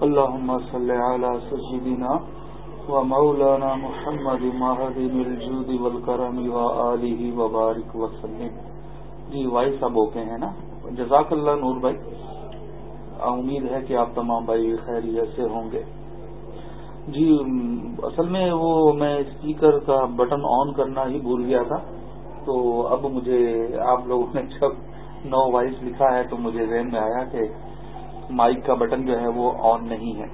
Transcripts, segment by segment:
اللهم صل على سيدنا ومولانا محمد مهدم الجود والكرم وآله وبارك وسلم۔ جی وائی صاحب اوکے ہیں نا؟ جزاک اللہ نور بھائی۔ امید ہے کہ آپ تمام بھائی خیریت سے ہوں گے۔ جی اصل میں وہ میں اسپیکر کا بٹن آن کرنا ہی بھول گیا تھا۔ تو اب مجھے آپ لوگوں نے جب نو وائس لکھا ہے تو مجھے ذہن میں آیا کہ مائک کا بٹن جو ہے وہ آن نہیں ہے۔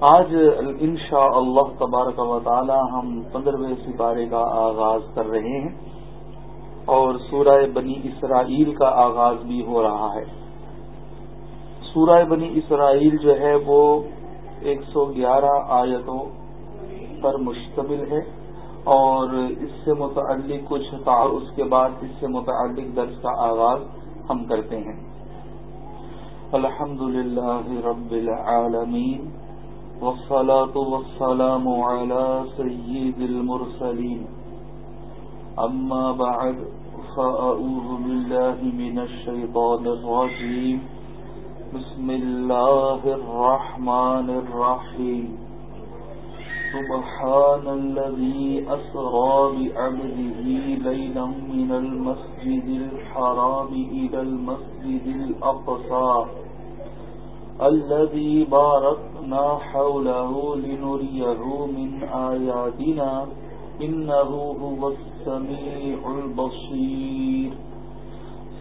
آج ان شاء اللہ تبارک و تعالی ہم پندرہویں سپارے کا آغاز کر رہے ہیں اور سورہ بنی اسرائیل کا آغاز بھی ہو رہا ہے۔ سورہ بنی اسرائیل جو ہے وہ ایک سو گیارہ آیتوں پر مشتمل ہے اور اس سے متعلق کچھ اس کے بعد اس سے متعلق درس کا آغاز ہم کرتے ہیں۔ الحمد لله رب العالمين والصلاة والسلام على سيد المرسلين. أما بعد، فأعوذ بالله من الشيطان الرجيم. بسم الله الرحمن الرحيم. سبحان الذي أسرى بعبده ليلا من المسجد الحرام إلى المسجد الأقصى. الذي باركنا حوله لنريه من آياتنا إنه هو السميع البصير.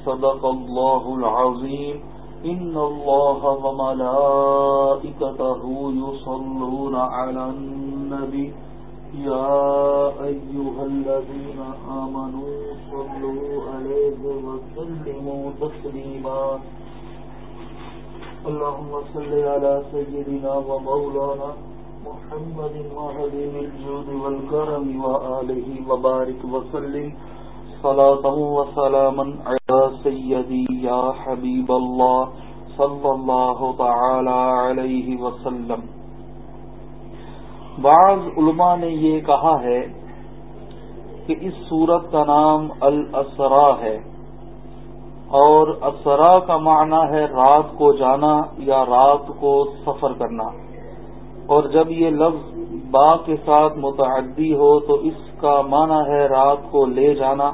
صدق الله العظيم. إن الله وملائكته يصلون على النبي. يا أيها الذين آمنوا صلوا عليه وسلموا تسليما. اللهم صل على سيدنا ومولانا محمد وهدم الجود والكرم وآله وبارك وسلم صلاة وسلاما على سيدي يا حبيب الله صلى الله تعالى عليه وسلم. بعض علماء نے یہ کہا ہے کہ اس صورت کا نام الاسرا ہے۔ اور اسرا کا معنی ہے رات کو جانا یا رات کو سفر کرنا۔ اور جب یہ لفظ با کے ساتھ متعدی ہو تو اس کا معنی ہے رات کو لے جانا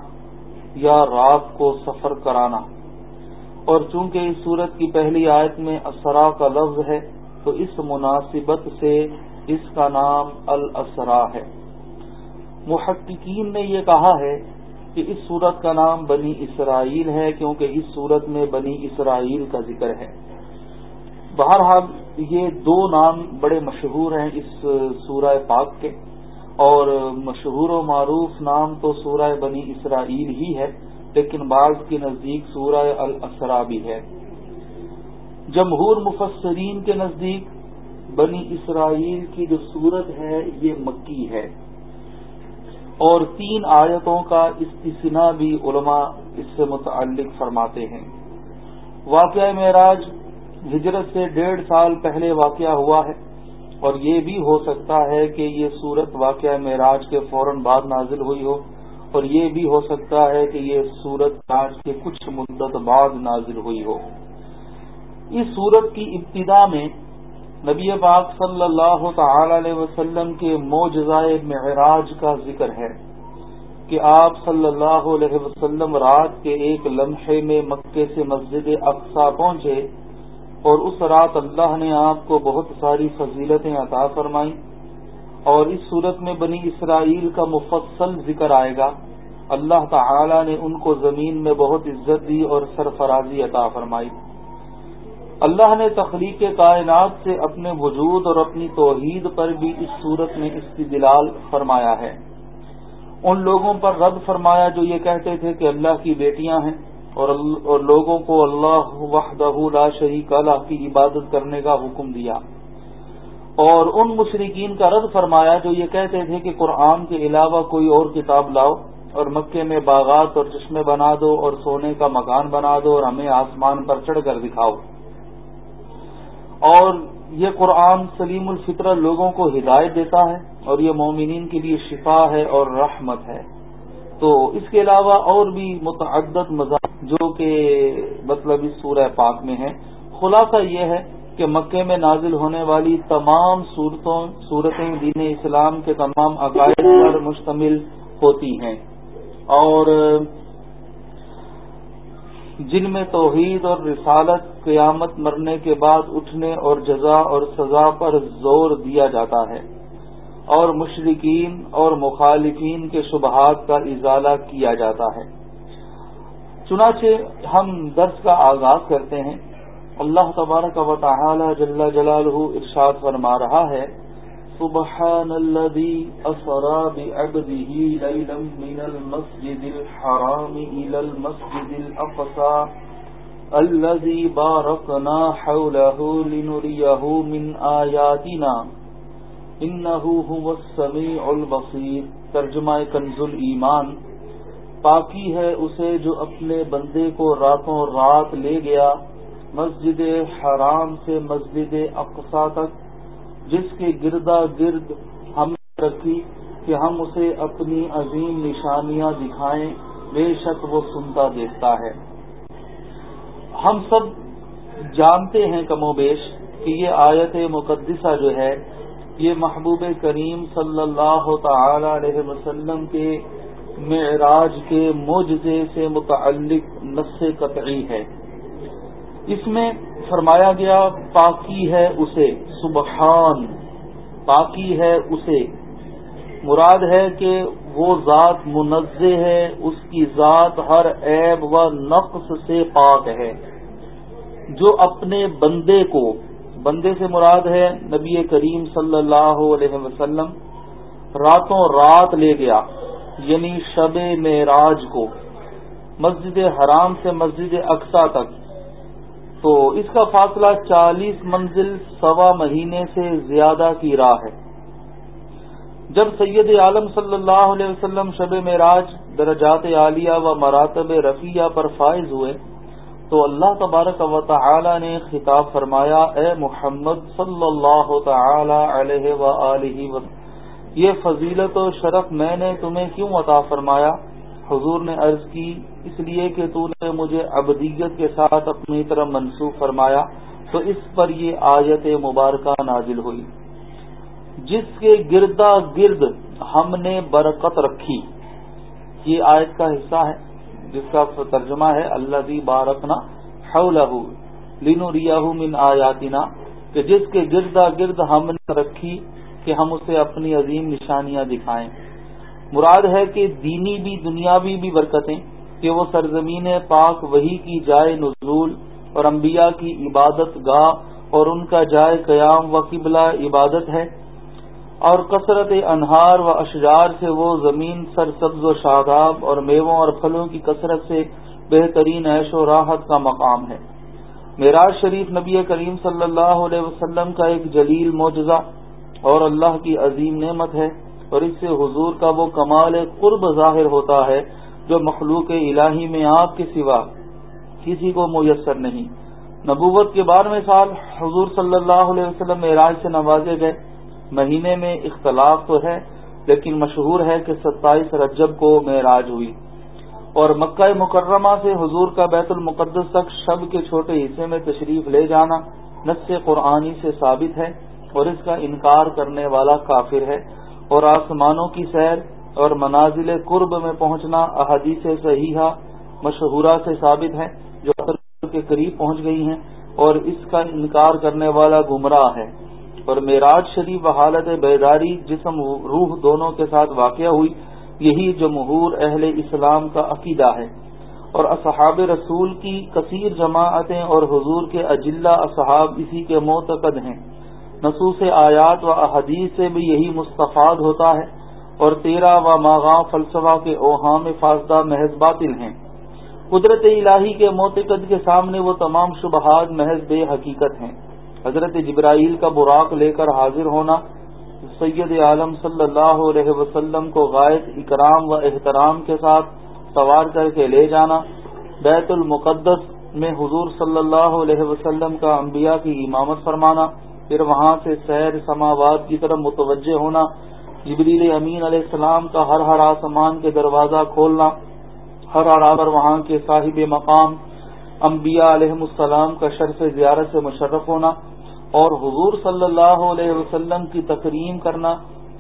یا رات کو سفر کرانا۔ اور چونکہ اس صورت کی پہلی آیت میں اسرا کا لفظ ہے تو اس مناسبت سے اس کا نام الاسرا ہے۔ محققین نے یہ کہا ہے کہ اس صورت کا نام بنی اسرائیل ہے کیونکہ اس صورت میں بنی اسرائیل کا ذکر ہے۔ بہرحال یہ دو نام بڑے مشہور ہیں اس سورہ پاک کے اور مشہور و معروف نام تو سورہ بنی اسرائیل ہی ہے، لیکن بعض کے نزدیک سورہ الاسرا بھی ہے۔ جمہور مفسرین کے نزدیک بنی اسرائیل کی جو صورت ہے، یہ مکی ہے۔ اور تین آیتوں کا استثنا بھی علماء اس سے متعلق فرماتے ہیں۔ واقعہ معراج ہجرت سے ڈیڑھ سال پہلے واقعہ ہوا ہے اور یہ بھی ہو سکتا ہے کہ یہ صورت واقعہ معراج کے فوراً بعد نازل ہوئی ہو اور یہ بھی ہو سکتا ہے کہ یہ صورت آج کے کچھ مدت بعد نازل ہوئی ہو۔ اس صورت کی ابتدا میں نبی پاک صلی اللہ تعالی علیہ وسلم کے موجزائے معراج کا ذکر ہے کہ آپ صلی اللہ علیہ وسلم رات کے ایک لمحے میں مکے سے مسجد اقسا پہنچے اور اس رات اللہ نے آپ کو بہت ساری فضیلتیں عطا فرمائیں اور اس صورت میں بنی اسرائیل کا مفصل ذکر آئے گا۔ اللہ تعالی نے ان کو زمین میں بہت عزت دی اور سرفرازی عطا فرمائی۔ اللہ نے تخلیق کائنات سے اپنے وجود اور اپنی توحید پر بھی اس صورت میں استدلال فرمایا ہے۔ ان لوگوں پر رد فرمایا جو یہ کہتے تھے کہ اللہ کی بیٹیاں ہیں اور اور لوگوں کو اللہ وحدہ لا شریک اللہ کی عبادت کرنے کا حکم دیا۔ اور ان مشرقین کا رد فرمایا جو یہ کہتے تھے کہ قرآن کے علاوہ کوئی اور کتاب لاؤ اور مکے میں باغات اور چشمے بنا دو اور سونے کا مکان بنا دو اور ہمیں آسمان پر چڑھ کر دکھاؤ۔ اور یہ قرآن سلیم الفطر لوگوں کو ہدایت دیتا ہے اور یہ مومنین کے لیے شفا ہے اور رحمت ہے۔ تو اس کے علاوہ اور بھی متعدد مذاہب جو کہ مطلب اس سورہ پاک میں ہے خلاصہ یہ ہے کہ مکے میں نازل ہونے والی تمام صورتوں، صورتیں دین اسلام کے تمام عقائد پر مشتمل ہوتی ہیں۔ اور جن میں توحید اور رسالت قیامت مرنے کے بعد اٹھنے اور جزا اور سزا پر زور دیا جاتا ہے اور مشرقین اور مخالفین کے شبہات کا ازالہ کیا جاتا ہے۔ چنانچہ ہم درس کا آغاز کرتے ہیں۔ اللہ تبارک و تعالی جل جلالہ ارشاد فرما رہا ہے، سبحان الذي أسرى بعبده ليلا من المسجد الحرام إلى المسجد الأقصى الذي باركنا حوله لنريه من آياتنا. إنه هو السميع البصير. ترجمہ کنز ایمان. پاکی ہے اسے جو اپنے بندے کو راتوں رات لے گیا، مسجد حرام سے مسجد اقصا تک، جس کے گردا گرد ہم نے رکھی کہ ہم اسے اپنی عظیم نشانیاں دکھائیں، بے شک وہ سنتا دیکھتا ہے۔ ہم سب جانتے ہیں کم و بیش کہ یہ آیت مقدسہ جو ہے، یہ محبوب کریم صلی اللہ تعالی علیہ وسلم کے معراج کے معجزے سے متعلق نس قطعی ہے۔ اس میں فرمایا گیا، پاکی ہے اسے، سبحان، پاکی ہے اسے۔ مراد ہے کہ وہ ذات منزہ ہے، اس کی ذات ہر عیب و نقص سے پاک ہے۔ جو اپنے بندے کو، بندے سے مراد ہے نبی کریم صلی اللہ علیہ وسلم، راتوں رات لے گیا یعنی شب معراج کو، مسجد حرام سے مسجد اقسا تک۔ تو اس کا فاصلہ چالیس منزل سوا مہینے سے زیادہ کی راہ ہے۔ جب سید عالم صلی اللہ علیہ وسلم شب معراج، درجات عالیہ و مراتب رفیہ پر فائز ہوئے تو اللہ تبارک و تعالی نے خطاب فرمایا، اے محمد صلی اللہ تعالی علیہ و یہ فضیلت و شرف میں نے تمہیں کیوں عطا فرمایا؟ حضور نے عرض کی، اس لیے کہ تو نے مجھے ابدیت کے ساتھ اپنی طرف منسوخ فرمایا، تو اس پر یہ آیت مبارکہ نازل ہوئی۔ جس کے گردا گرد ہم نے برکت رکھی، یہ آیت کا حصہ ہے۔ جس کا ترجمہ ہے اللہ دی بارکنا لینو ریاح من آیاتنا، کہ جس کے گردا گرد ہم نے رکھی کہ ہم اسے اپنی عظیم نشانیاں دکھائیں۔ مراد ہے کہ دینی بھی، دنیاوی بھی برکتیں، کہ وہ سرزمین پاک وہی کی جائے نزول اور انبیاء کی عبادت گاہ اور ان کا جائے قیام و قبلہ عبادت ہے۔ اور کثرت انہار و اشجار سے وہ زمین سر سبز و شاداب اور میووں اور پھلوں کی کثرت سے بہترین عیش و راحت کا مقام ہے۔ معراج شریف نبی کریم صلی اللہ علیہ وسلم کا ایک جلیل معجزہ اور اللہ کی عظیم نعمت ہے اور اس سے حضور کا وہ کمال قرب ظاہر ہوتا ہے جو مخلوق الہی میں آپ کے سوا کسی کو میسر نہیں۔ نبوت کے بارہویں سال حضور صلی اللہ علیہ وسلم معراج سے نوازے گئے۔ مہینے میں اختلاف تو ہے، لیکن مشہور ہے کہ ستائیس رجب کو معراج ہوئی۔ اور مکہ مکرمہ سے حضور کا بیت المقدس تک شب کے چھوٹے حصے میں تشریف لے جانا نس قرآنی سے ثابت ہے اور اس کا انکار کرنے والا کافر ہے۔ اور آسمانوں کی سیر اور منازل قرب میں پہنچنا احادیث صحیحہ مشہورہ سے ثابت ہے، جو کے قریب پہنچ گئی ہیں اور اس کا انکار کرنے والا گمراہ ہے۔ اور معراج شریف و حالت بیداری، جسم روح دونوں کے ساتھ واقع ہوئی۔ یہی جمہور اہل اسلام کا عقیدہ ہے۔ اور اصحاب رسول کی کثیر جماعتیں اور حضور کے اجلہ اصحاب اسی کے معتقد ہیں۔ نصوص آیات و احادیث سے بھی یہی مستفاد ہوتا ہے۔ اور تیرہ و ماغاں فلسفہ کے اوہام فاصدہ محض باطل ہیں۔ قدرت الہی کے معتقد کے سامنے وہ تمام شبہات محض بے حقیقت ہیں۔ حضرت جبرائیل کا براق لے کر حاضر ہونا سید عالم صلی اللہ علیہ وسلم کو غائب اکرام و احترام کے ساتھ سوار کر کے لے جانا، بیت المقدس میں حضور صلی اللہ علیہ وسلم کا انبیاء کی امامت فرمانا، پھر وہاں سے سیر سماواد کی طرف متوجہ ہونا، جبریل امین علیہ السلام کا ہر ہر آسمان کے دروازہ کھولنا، ہر ہر آور وہاں کے صاحب مقام انبیاء علیہ السلام کا شرف زیارت سے مشرف ہونا اور حضور صلی اللہ علیہ وسلم کی تکریم کرنا،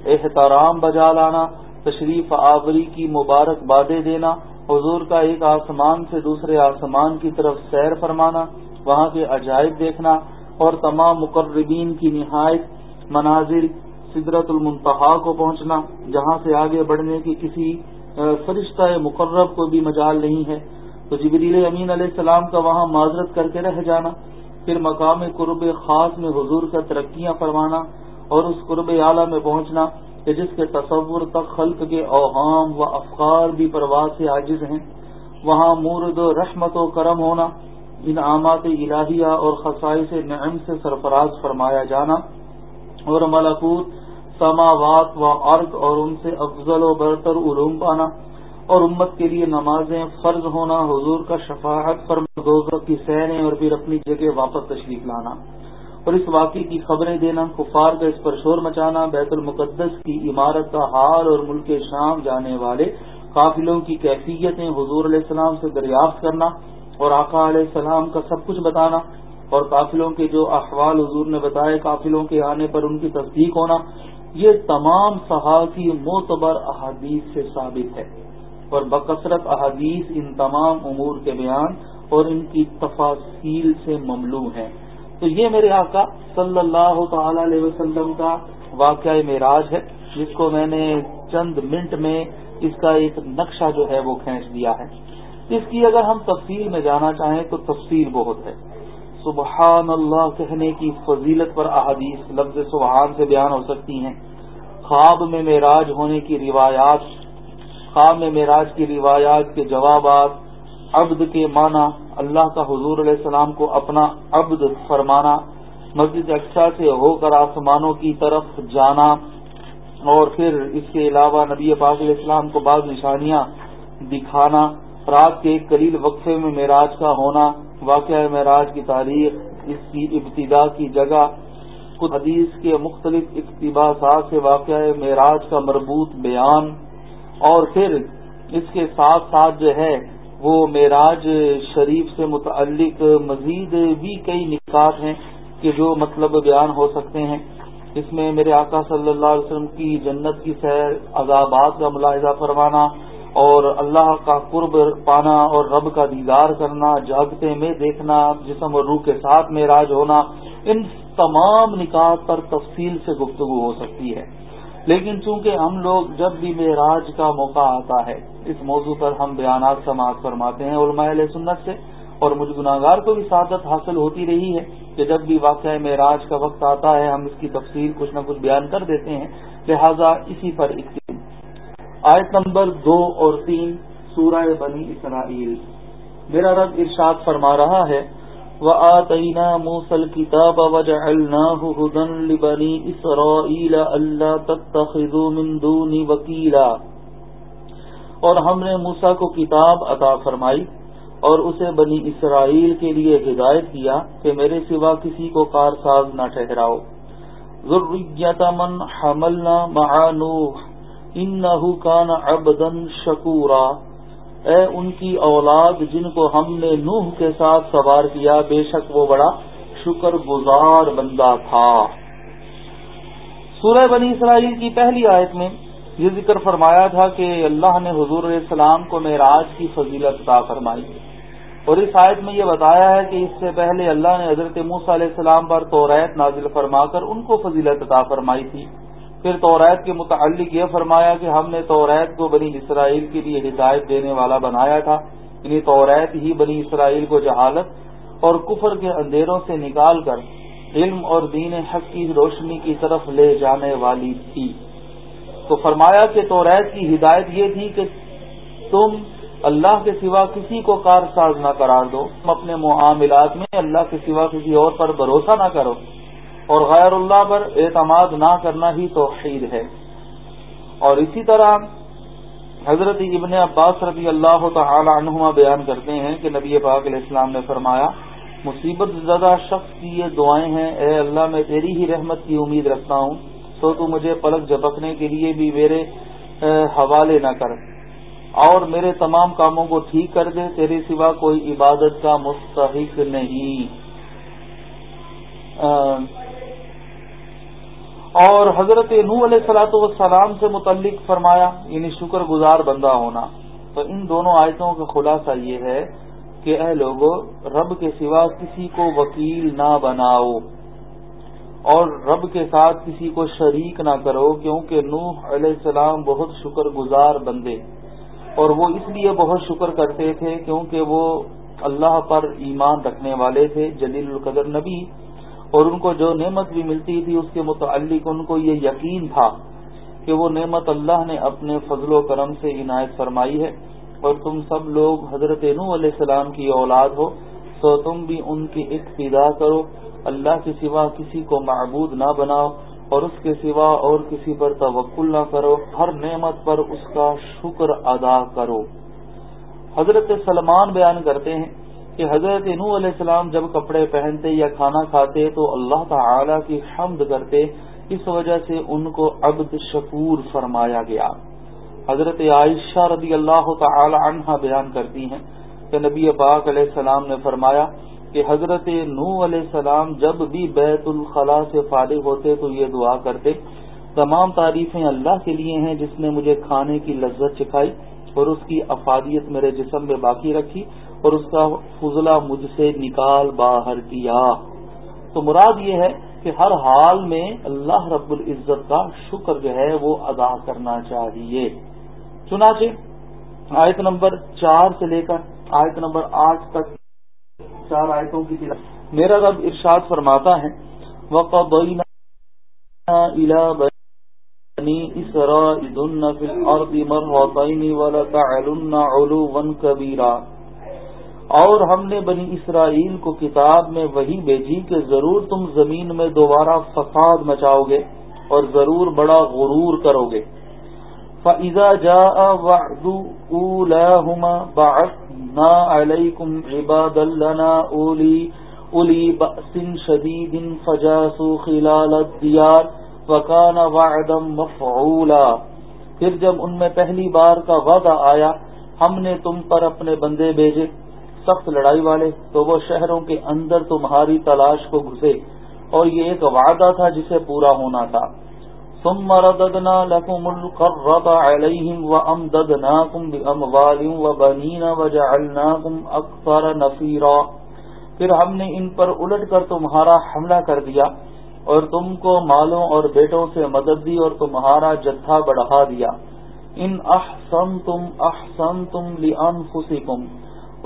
احترام بجا لانا، تشریف آوری کی مبارک بادیں دینا، حضور کا ایک آسمان سے دوسرے آسمان کی طرف سیر فرمانا، وہاں کے عجائب دیکھنا اور تمام مقربین کی نہایت مناظر سدرت المنتہا کو پہنچنا، جہاں سے آگے بڑھنے کی کسی فرشتہ مقرب کو بھی مجال نہیں ہے۔ تو جبریل امین علیہ السلام کا وہاں معذرت کر کے رہ جانا، پھر مقام قرب خاص میں حضور کا ترقیاں فرمانا اور اس قرب اعلیٰ میں پہنچنا کہ جس کے تصور تک خلق کے اوہام و افکار بھی پرواز سے عاجز ہیں۔ وہاں مورد و رحمت و کرم ہونا، انعامات الہیہ اور خصائص نعم سے سرفراز فرمایا جانا اور ملکوت سماوات و عرض اور ان سے افضل و برتر علوم پانا۔ اور امت کے لیے نمازیں، فرض ہونا، حضور کا شفاعت پر دوزر کی سیریں اور پھر اپنی جگہ واپس تشریف لانا اور اس واقعے کی خبریں دینا، کفار کا اس پر شور مچانا، بیت المقدس کی عمارت کا حال اور ملک شام جانے والے قافلوں کی کیفیتیں حضور علیہ السلام سے دریافت کرنا اور آقا علیہ السلام کا سب کچھ بتانا اور قافلوں کے جو احوال حضور نے بتائے، قافلوں کے آنے پر ان کی تصدیق ہونا، یہ تمام صحافی معتبر احادیث سے ثابت ہے۔ اور بکثرت احادیث ان تمام امور کے بیان اور ان کی تفاصیل سے مملو ہیں تو یہ میرے آقا صلی اللہ تعالی علیہ وسلم کا واقعہ معراج ہے، جس کو میں نے چند منٹ میں اس کا ایک نقشہ جو ہے وہ کھینچ دیا ہے۔ اس کی اگر ہم تفصیل میں جانا چاہیں تو تفصیل بہت ہے۔ سبحان اللہ کہنے کی فضیلت پر احادیث لفظ سبحان سے بیان ہو سکتی ہیں۔ خواب میں معراج ہونے کی روایات خام معراج کی روایات کے جوابات، عبد کے معنی، اللہ کا حضور علیہ السلام کو اپنا عبد فرمانا، مسجد اقسا سے ہو کر آسمانوں کی طرف جانا، اور پھر اس کے علاوہ نبی پاک علیہ السلام کو بعض نشانیاں دکھانا، رات کے ایک قلیل وقفے میں معراج کا ہونا، واقعہ معراج کی تاریخ، اس کی ابتدا کی جگہ، خود حدیث کے مختلف اقتباسات سے واقعہ معراج کا مربوط بیان۔ اور پھر اس کے ساتھ ساتھ جو ہے وہ معراج شریف سے متعلق مزید بھی کئی نکات ہیں کہ جو مطلب بیان ہو سکتے ہیں۔ اس میں میرے آقا صلی اللہ علیہ وسلم کی جنت کی سیر، عذابات کا ملاحظہ فرمانا اور اللہ کا قرب پانا اور رب کا دیدار کرنا، جاگتے میں دیکھنا، جسم اور روح کے ساتھ معراج ہونا، ان تمام نکات پر تفصیل سے گفتگو ہو سکتی ہے۔ لیکن چونکہ ہم لوگ جب بھی معراج کا موقع آتا ہے، اس موضوع پر ہم بیانات سماعت فرماتے ہیں علماء علیہ سنت سے، اور مجھ گناگار کو بھی سعادت حاصل ہوتی رہی ہے کہ جب بھی واقعہ معراج کا وقت آتا ہے، ہم اس کی تفصیل کچھ نہ کچھ بیان کر دیتے ہیں۔ لہذا اسی پر آیت نمبر دو اور تین، سورہ بنی اسرائیل۔ میرا رب ارشاد فرما رہا ہے وآتينا موسى الكتاب وجعلناه هدى لبني إسرائيل ألا تتخذوا من دون وكيلا۔ اور ہم نے موسا کو کتاب عطا فرمائی اور اسے بنی اسرائیل کے لیے ہدایت کیا کہ میرے سوا کسی کو کار ساز نہ ٹھہراؤ۔ ذریت من حملنا مع نوح، انہو کان عبدا شکورا۔ اے ان کی اولاد جن کو ہم نے نوح کے ساتھ سوار کیا، بے شک وہ بڑا شکر گزار بندہ تھا۔ سورہ بنی اسرائیل کی پہلی آیت میں یہ ذکر فرمایا تھا کہ اللہ نے حضور علیہ السلام کو معراج کی فضیلت عطا فرمائی۔ اور اس آیت میں یہ بتایا ہے کہ اس سے پہلے اللہ نے حضرت موسیٰ علیہ السلام پر توریت نازل فرما کر ان کو فضیلت عطا فرمائی تھی۔ پھر توریت کے متعلق یہ فرمایا کہ ہم نے توریت کو بنی اسرائیل کے لیے ہدایت دینے والا بنایا تھا۔ یعنی توریت ہی بنی اسرائیل کو جہالت اور کفر کے اندھیروں سے نکال کر علم اور دین حق کی روشنی کی طرف لے جانے والی تھی۔ تو فرمایا کہ توریت کی ہدایت یہ تھی کہ تم اللہ کے سوا کسی کو کار ساز نہ قرار دو۔ تم اپنے معاملات میں اللہ کے سوا کسی اور پر بھروسہ نہ کرو۔ اور غیر اللہ پر اعتماد نہ کرنا ہی توحید ہے۔ اور اسی طرح حضرت ابن عباس رضی اللہ تعالی عنہما بیان کرتے ہیں کہ نبی پاک علیہ السلام نے فرمایا، مصیبت زدہ شخص کی یہ دعائیں ہیں، اے اللہ میں تیری ہی رحمت کی امید رکھتا ہوں، تو تو مجھے پلک جھپکنے کے لیے بھی میرے حوالے نہ کر۔ اور میرے تمام کاموں کو ٹھیک کر دے، تیرے سوا کوئی عبادت کا مستحق نہیں۔ اور حضرت نو علیہ سلاۃ والسلام سے متعلق فرمایا یعنی شکر گزار بندہ ہونا۔ تو ان دونوں آیتوں کا خلاصہ یہ ہے کہ اے لوگوں رب کے سوا کسی کو وکیل نہ بناؤ اور رب کے ساتھ کسی کو شریک نہ کرو، کیونکہ نوح علیہ السلام بہت شکر گزار بندے اور وہ اس لیے بہت شکر کرتے تھے کیونکہ وہ اللہ پر ایمان رکھنے والے تھے، جلیل القدر نبی۔ اور ان کو جو نعمت بھی ملتی تھی اس کے متعلق ان کو یہ یقین تھا کہ وہ نعمت اللہ نے اپنے فضل و کرم سے عنایت فرمائی ہے۔ اور تم سب لوگ حضرت نو علیہ السلام کی اولاد ہو، تو تم بھی ان کی اقتدا کرو۔ اللہ کے سوا کسی کو معبود نہ بناؤ اور اس کے سوا اور کسی پر توکل نہ کرو۔ ہر نعمت پر اس کا شکر ادا کرو۔ حضرت سلمان بیان کرتے ہیں کہ حضرت نو علیہ السلام جب کپڑے پہنتے یا کھانا کھاتے تو اللہ تعالی کی حمد کرتے، اس وجہ سے ان کو عبد شکور فرمایا گیا۔ حضرت عائشہ رضی اللہ تعالی عنہ بیان کرتی ہیں کہ نبی پاک علیہ السلام نے فرمایا کہ حضرت نو علیہ السلام جب بھی بیت الخلاء سے فارغ ہوتے تو یہ دعا کرتے، تمام تعریفیں اللہ کے لیے ہیں جس نے مجھے کھانے کی لذت چکھائی اور اس کی افادیت میرے جسم میں باقی رکھی۔ اور اس کا فضلہ مجھ سے نکال باہر کیا۔ تو مراد یہ ہے کہ ہر حال میں اللہ رب العزت کا شکر جو ہے وہ ادا کرنا چاہیے۔ چنانچہ آیت نمبر چار سے لے کر آیت نمبر آٹھ تک چار آیتوں کی میرا رب ارشاد فرماتا ہے اور ہم نے بنی اسرائیل کو کتاب میں وہی بھیجی کہ ضرور تم زمین میں دوبارہ فساد مچاؤ گے اور ضرور بڑا غرور کرو گے۔ فَإِذَا جَاءَ وَعْدُ أُولَاهُمَا بَعَثْنَا عَلَيْكُمْ عِبَادًا لَنَا أُولِي أُولِي بَأْسٍ شَدِيدٍ فَجَاسُوا خِلَالَ الدِّيَارِ وَكَانَ وَعْدًا مَفْعُولًا۔ پھر جب ان میں پہلی بار کا وعدہ آیا، ہم نے تم پر اپنے بندے بھیجے۔ سخت لڑائی والے، تو وہ شہروں کے اندر تمہاری تلاش کو گھسے اور یہ ایک وعدہ تھا جسے پورا ہونا تھا۔ ثم رددنا لكم القرة عليهم وأمددناكم بأموال وبنين وجعلناكم أكثر نفيرا پھر ہم نے ان پر الٹ کر تمہارا حملہ کر دیا اور تم کو مالوں اور بیٹوں سے مدد دی اور تمہارا جتھا بڑھا دیا۔ ان احسنتم احسنتم لانفسکم۔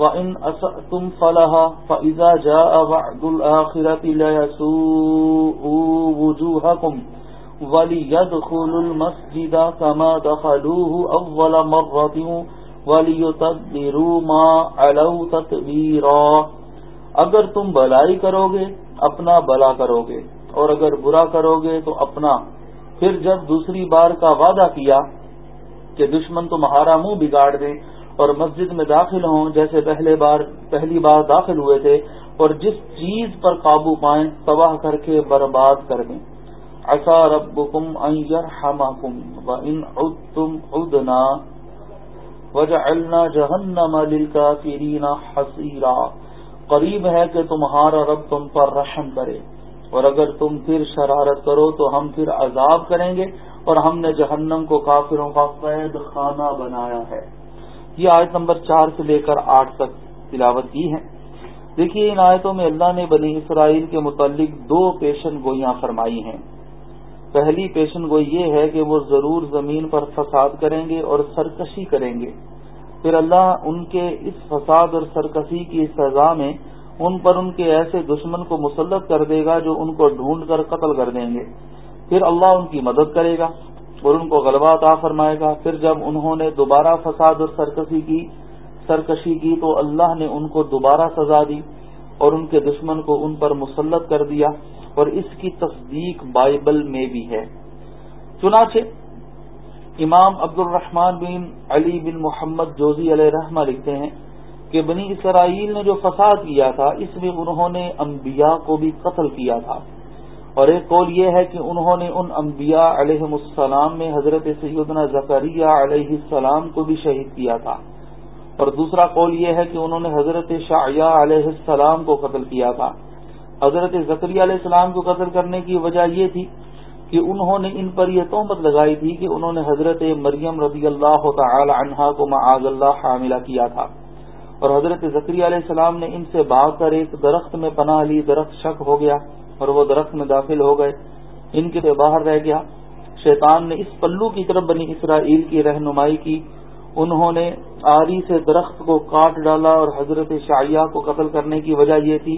وان اسأتم فلها فاذا جاء وعد الاخرة لا يسوء وجوهكم وَلِيَدْخُلُ الْمَسْجِدَ كَمَا دَخَلُوهُ أَوَّلَ مَرَّةٍ وَلِيُتَبِّرُوا مَا عَلَوْ تَتْبِيرًا اگر تم بلائی کرو گے اپنا بلا کرو گے اور اگر برا کرو گے تو اپنا۔ پھر جب دوسری بار کا وعدہ کیا کہ دشمن تمہارا منہ بگاڑ دے اور مسجد میں داخل ہوں، جیسے پہلے بار، پہلی بار داخل ہوئے تھے، اور جس چیز پر قابو پائیں، تباہ کر کے برباد کر دیں۔ عسى ربكم أن يرحمكم وإن عدتم عدنا وجعلنا جهنم للكافرين حصيرا۔ قریب ہے کہ تمہارا رب تم پر رحم کرے، اور اگر تم پھر شرارت کرو تو ہم پھر عذاب کریں گے، اور ہم نے جہنم کو کافروں کا قید خانہ بنایا ہے۔ یہ آیت نمبر چار سے لے کر آٹھ تک تلاوت کی ہے دیکھیے، ان آیتوں میں اللہ نے بنی اسرائیل کے متعلق دو پیشن گوئیاں فرمائی ہیں۔ پہلی پیشن گوئی یہ ہے کہ وہ ضرور زمین پر فساد کریں گے اور سرکشی کریں گے۔ پھر اللہ ان کے اس فساد اور سرکشی کی سزا میں ان پر ان کے ایسے دشمن کو مسلط کر دے گا جو ان کو ڈھونڈ کر قتل کر دیں گے۔ پھر اللہ ان کی مدد کرے گا۔ اور ان کو غلبہ عطا فرمائے گا۔ پھر جب انہوں نے دوبارہ فساد اور سرکشی کی سرکشی کی، تو اللہ نے ان کو دوبارہ سزا دی اور ان کے دشمن کو ان پر مسلط کر دیا اور اس کی تصدیق بائبل میں بھی ہے۔ چنانچہ امام عبد الرحمان بن علی بن محمد جوزی علیہ رحمہ لکھتے ہیں کہ بنی اسرائیل نے جو فساد کیا تھا، اس میں انہوں نے انبیاء کو بھی قتل کیا تھا۔ اور ایک قول یہ ہے کہ انہوں نے ان انبیاء علیہ السلام میں حضرت سیدنا زکریہ علیہ السلام کو بھی شہید کیا تھا۔ اور دوسرا قول یہ ہے کہ انہوں نے حضرت شاعیہ علیہ السلام کو قتل کیا تھا۔ حضرت زکری علیہ السلام کو قتل کرنے کی وجہ یہ تھی کہ انہوں نے ان پر یہ تہمت لگائی تھی کہ انہوں نے حضرت مریم رضی اللہ تعالی عنہا کو معاذ اللہ حاملہ کیا تھا۔ اور حضرت ذکری علیہ السلام نے ان سے بھاگ کر ایک درخت میں پناہ لی، درخت شک ہو گیا۔ اور وہ درخت میں داخل ہو گئے۔ ان کے باہر رہ گیا۔ شیطان نے اس پلو کی طرف بنی اسرائیل کی رہنمائی کی۔ انہوں نے آری سے درخت کو کاٹ ڈالا اور حضرت شاعیہ کو قتل کرنے کی وجہ یہ تھی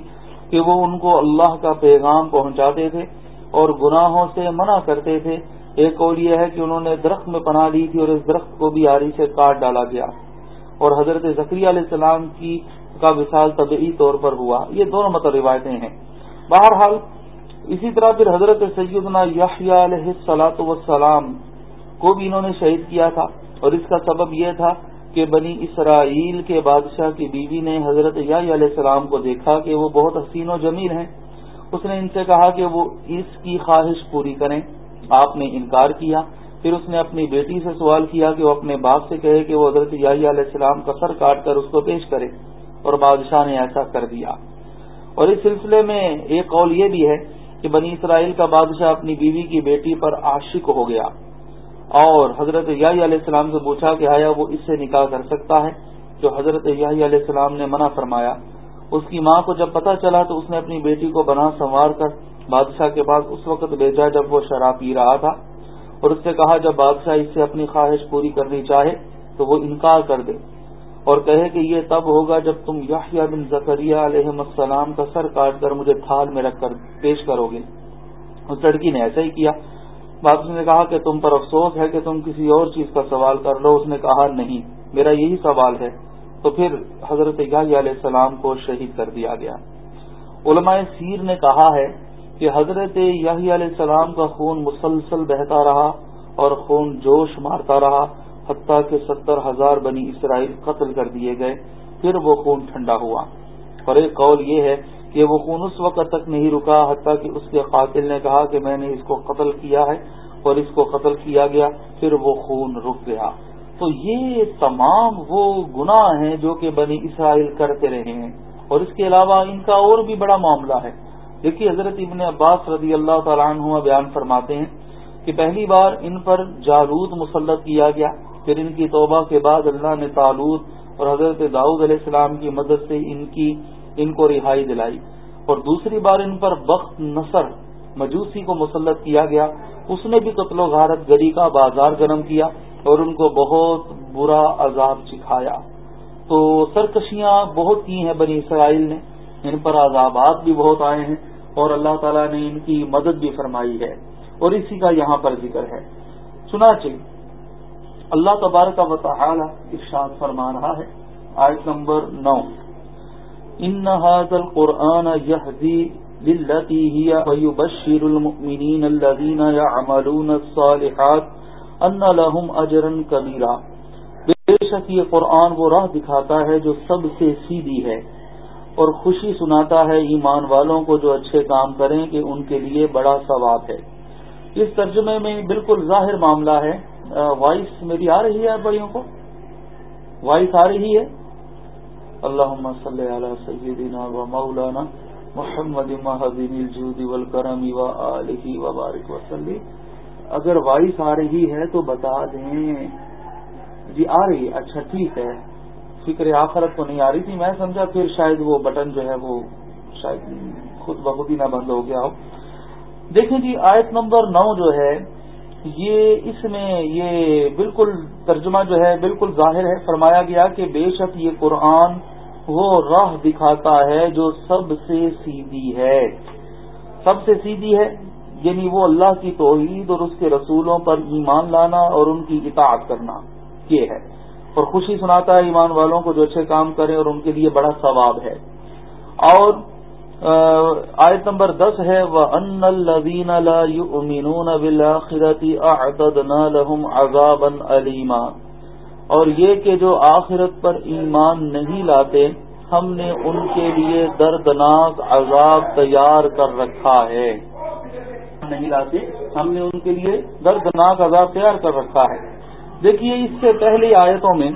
کہ وہ ان کو اللہ کا پیغام پہنچاتے تھے اور گناہوں سے منع کرتے تھے۔ ایک اور یہ ہے کہ انہوں نے درخت میں پناہ لی تھی اور اس درخت کو بھی آری سے کاٹ ڈالا گیا۔ اور حضرت ذکری علیہ السلام کی کا وصال طبعی طور پر ہوا۔ یہ دونوں مطلب روایتیں ہیں۔ بہرحال اسی طرح پھر حضرت سیدنا یحییٰ علیہ السلاۃ وسلام کو بھی انہوں نے شہید کیا تھا اور اس کا سبب یہ تھا کہ بنی اسرائیل کے بادشاہ کی بیوی نے حضرت یا علیہ السلام کو دیکھا کہ وہ بہت حسین و جمیل ہیں۔ اس نے ان سے کہا کہ وہ اس کی خواہش پوری کریں۔ آپ نے انکار کیا۔ پھر اس نے اپنی بیٹی سے سوال کیا کہ وہ اپنے باپ سے کہے کہ وہ حضرت یا علیہ السلام کا سر کاٹ کر اس کو پیش کرے اور بادشاہ نے ایسا کر دیا۔ اور اس سلسلے میں ایک قول یہ بھی ہے کہ بنی اسرائیل کا بادشاہ اپنی بیوی کی بیٹی پر عاشق ہو گیا اور حضرت یاہی علیہ السلام سے پوچھا کہ آیا وہ اس سے نکاح کر سکتا ہے؟ جو حضرت یاہی علیہ السلام نے منع فرمایا۔ اس کی ماں کو جب پتہ چلا تو اس نے اپنی بیٹی کو بنا سنوار کر بادشاہ کے پاس اس وقت بھیجا جب وہ شراب پی رہا تھا اور اس سے کہا، جب بادشاہ اس سے اپنی خواہش پوری کرنی چاہے تو وہ انکار کر دے۔ اور کہے کہ یہ تب ہوگا جب تم یاہیا بن زکریہ علیہ السلام کا سر کاٹ کر مجھے تھال میں رکھ کر پیش کرو گے۔ اس لڑکی نے ایسا ہی کیا۔ بادشاہ نے کہا کہ تم پر افسوس ہے کہ تم کسی اور چیز کا سوال کر لو اس نے کہا، نہیں، میرا یہی سوال ہے۔ تو پھر حضرت علیہ السلام کو شہید کر دیا گیا۔ علماء سیر نے کہا ہے کہ حضرت یاہی علیہ السلام کا خون مسلسل بہتا رہا اور خون جوش مارتا رہا۔ حتیٰ کہ ستر ہزار بنی اسرائیل قتل کر دیے گئے، پھر وہ خون ٹھنڈا ہوا۔ اور ایک قول یہ ہے کہ وہ خون اس وقت تک نہیں رکا حتیٰ کہ اس کے قاتل نے کہا کہ میں نے اس کو قتل کیا ہے اور اس کو قتل کیا گیا، پھر وہ خون رک گیا۔ تو یہ تمام وہ گناہ ہیں جو کہ بنی اسرائیل کرتے رہے ہیں۔ اور اس کے علاوہ ان کا اور بھی بڑا معاملہ ہے۔ دیکھیے، حضرت ابن عباس رضی اللہ تعالیٰ عنہ بیان فرماتے ہیں کہ پہلی بار ان پر جالود مسلط کیا گیا۔ پھر ان کی توبہ کے بعد اللہ نے تعلق اور حضرت داؤد علیہ السلام کی مدد سے ان کی، ان کو رہائی دلائی۔ اور دوسری بار ان پر وقت نصر، مجوسی کو مسلط کیا گیا۔ اس نے بھی قتل و غارت گری کا بازار گرم کیا اور ان کو بہت برا عذاب سکھایا تو سرکشیاں بہت کی ہیں بنی اسرائیل نے۔ ان پر عذابات بھی بہت آئے ہیں اور اللہ تعالیٰ نے ان کی مدد بھی فرمائی ہے۔ اور اسی کا یہاں پر ذکر ہے۔ چنانچہ اللہ تبارک و تعالی ارشاد فرما رہا ہے۔ آیت نمبر نو۔ ان هذا القرآن يهدي للتي هي ويبشر المؤمنين الذين يعملون الصالحات ان لهم اجرا كبيرا بے شک یہ قرآن وہ راہ دکھاتا ہے جو سب سے سیدھی ہے اور خوشی سناتا ہے ایمان والوں کو جو اچھے کام کریں کہ ان کے لیے بڑا ثواب ہے۔ اس ترجمے میں بالکل ظاہر معاملہ ہے۔ وائس میری آ رہی ہے بڑیوں کو؟ وائس آ رہی ہے؟ اللهم صل على سيدنا ومولانا محمد مهدن الجود والكرم وآله وبارك وسلم۔ اگر وائس آ رہی ہے تو بتا دیں۔ جی آ رہی اچھا ٹھیک ہے۔ فکر آخرت تو نہیں آ رہی تھی، میں سمجھا پھر شاید وہ بٹن جو ہے وہ شاید خود بخود ہی نہ بند ہو گیا ہو۔ دیکھیں جی آیت نمبر نو جو ہے یہ اس میں یہ بالکل ترجمہ جو ہے بالکل ظاہر ہے، فرمایا گیا کہ بے شک یہ قرآن وہ راہ دکھاتا ہے جو سب سے سیدھی ہے۔ سب سے سیدھی ہے یعنی وہ اللہ کی توحید اور اس کے رسولوں پر ایمان لانا اور ان کی اطاعت کرنا، یہ ہے۔ اور خوشی سناتا ہے ایمان والوں کو جو اچھے کام کریں اور ان کے لیے بڑا ثواب ہے۔ اور آیت نمبر دس ہے علیما اور یہ کہ جو آخرت پر ایمان نہیں لاتے، ہم نے ان کے لیے دردناک عذاب تیار کر رکھا ہے۔ نہیں لاتے، ہم نے ان کے لیے دردناک عذاب تیار کر رکھا ہے۔ دیکھیے، اس سے پہلی آیتوں میں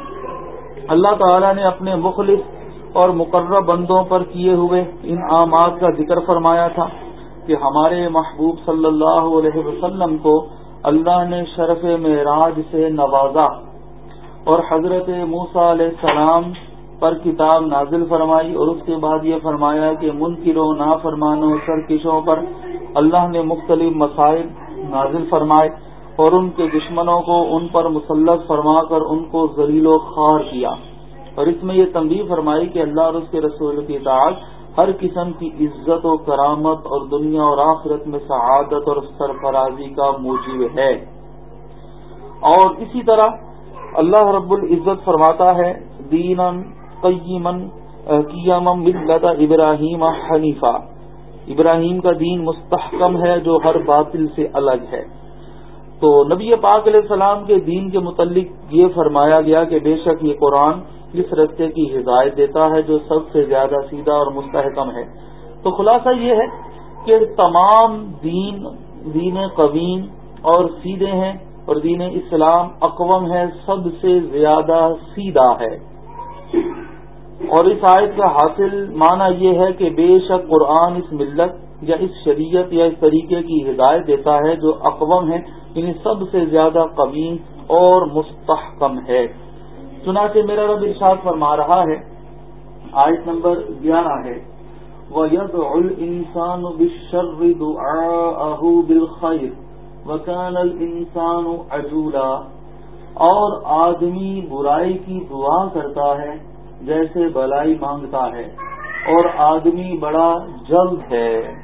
اللہ تعالی نے اپنے مخلص اور مقرر بندوں پر کیے ہوئے ان آماد کا ذکر فرمایا تھا کہ ہمارے محبوب صلی اللہ علیہ وسلم کو اللہ نے شرف معراج سے نوازا اور حضرت موسا علیہ السلام پر کتاب نازل فرمائی اور اس کے بعد یہ فرمایا کہ منکروں، نافرمانوں، سرکشوں پر اللہ نے مختلف مسائل نازل فرمائے اور ان کے دشمنوں کو ان پر مسلط فرما کر ان کو ذلیل و خوار کیا۔ اور اس میں یہ تنبیہ فرمائی کہ اللہ اور اس کے رسول کی اطاعت ہر قسم کی عزت و کرامت اور دنیا اور آخرت میں سعادت اور سرفرازی کا موجب ہے۔ اور اسی طرح اللہ رب العزت فرماتا ہے دین قیمن ملت ابراہیم حنیفہ۔ ابراہیم کا دین مستحکم ہے جو ہر باطل سے الگ ہے۔ تو نبی پاک علیہ السلام کے دین کے متعلق یہ فرمایا گیا کہ بے شک یہ قرآن اس رستے کی ہدایت دیتا ہے جو سب سے زیادہ سیدھا اور مستحکم ہے۔ تو خلاصہ یہ ہے کہ تمام دین دین قویم اور سیدھے ہیں اور دین اسلام اقوام ہے سب سے زیادہ سیدھا ہے۔ اور اس آیت کا حاصل معنی یہ ہے کہ بے شک قرآن اس ملت یا اس شریعت یا اس طریقے کی ہدایت دیتا ہے جو اقوام ہے یعنی سب سے زیادہ قویم اور مستحکم ہے۔ چنانچہ میرا رب ارشاد فرما رہا ہے۔ آیت نمبر گیارہ ہے۔ وَيَدْعُ الْإِنسَانُ بِالشَّرِّ دُعَاءَهُ بِالْخَيْرِ وَكَانَ الْإِنسَانُ عَجُولًا۔ اور آدمی برائی کی دعا کرتا ہے جیسے بلائی مانگتا ہے۔ اور آدمی بڑا جلد ہے۔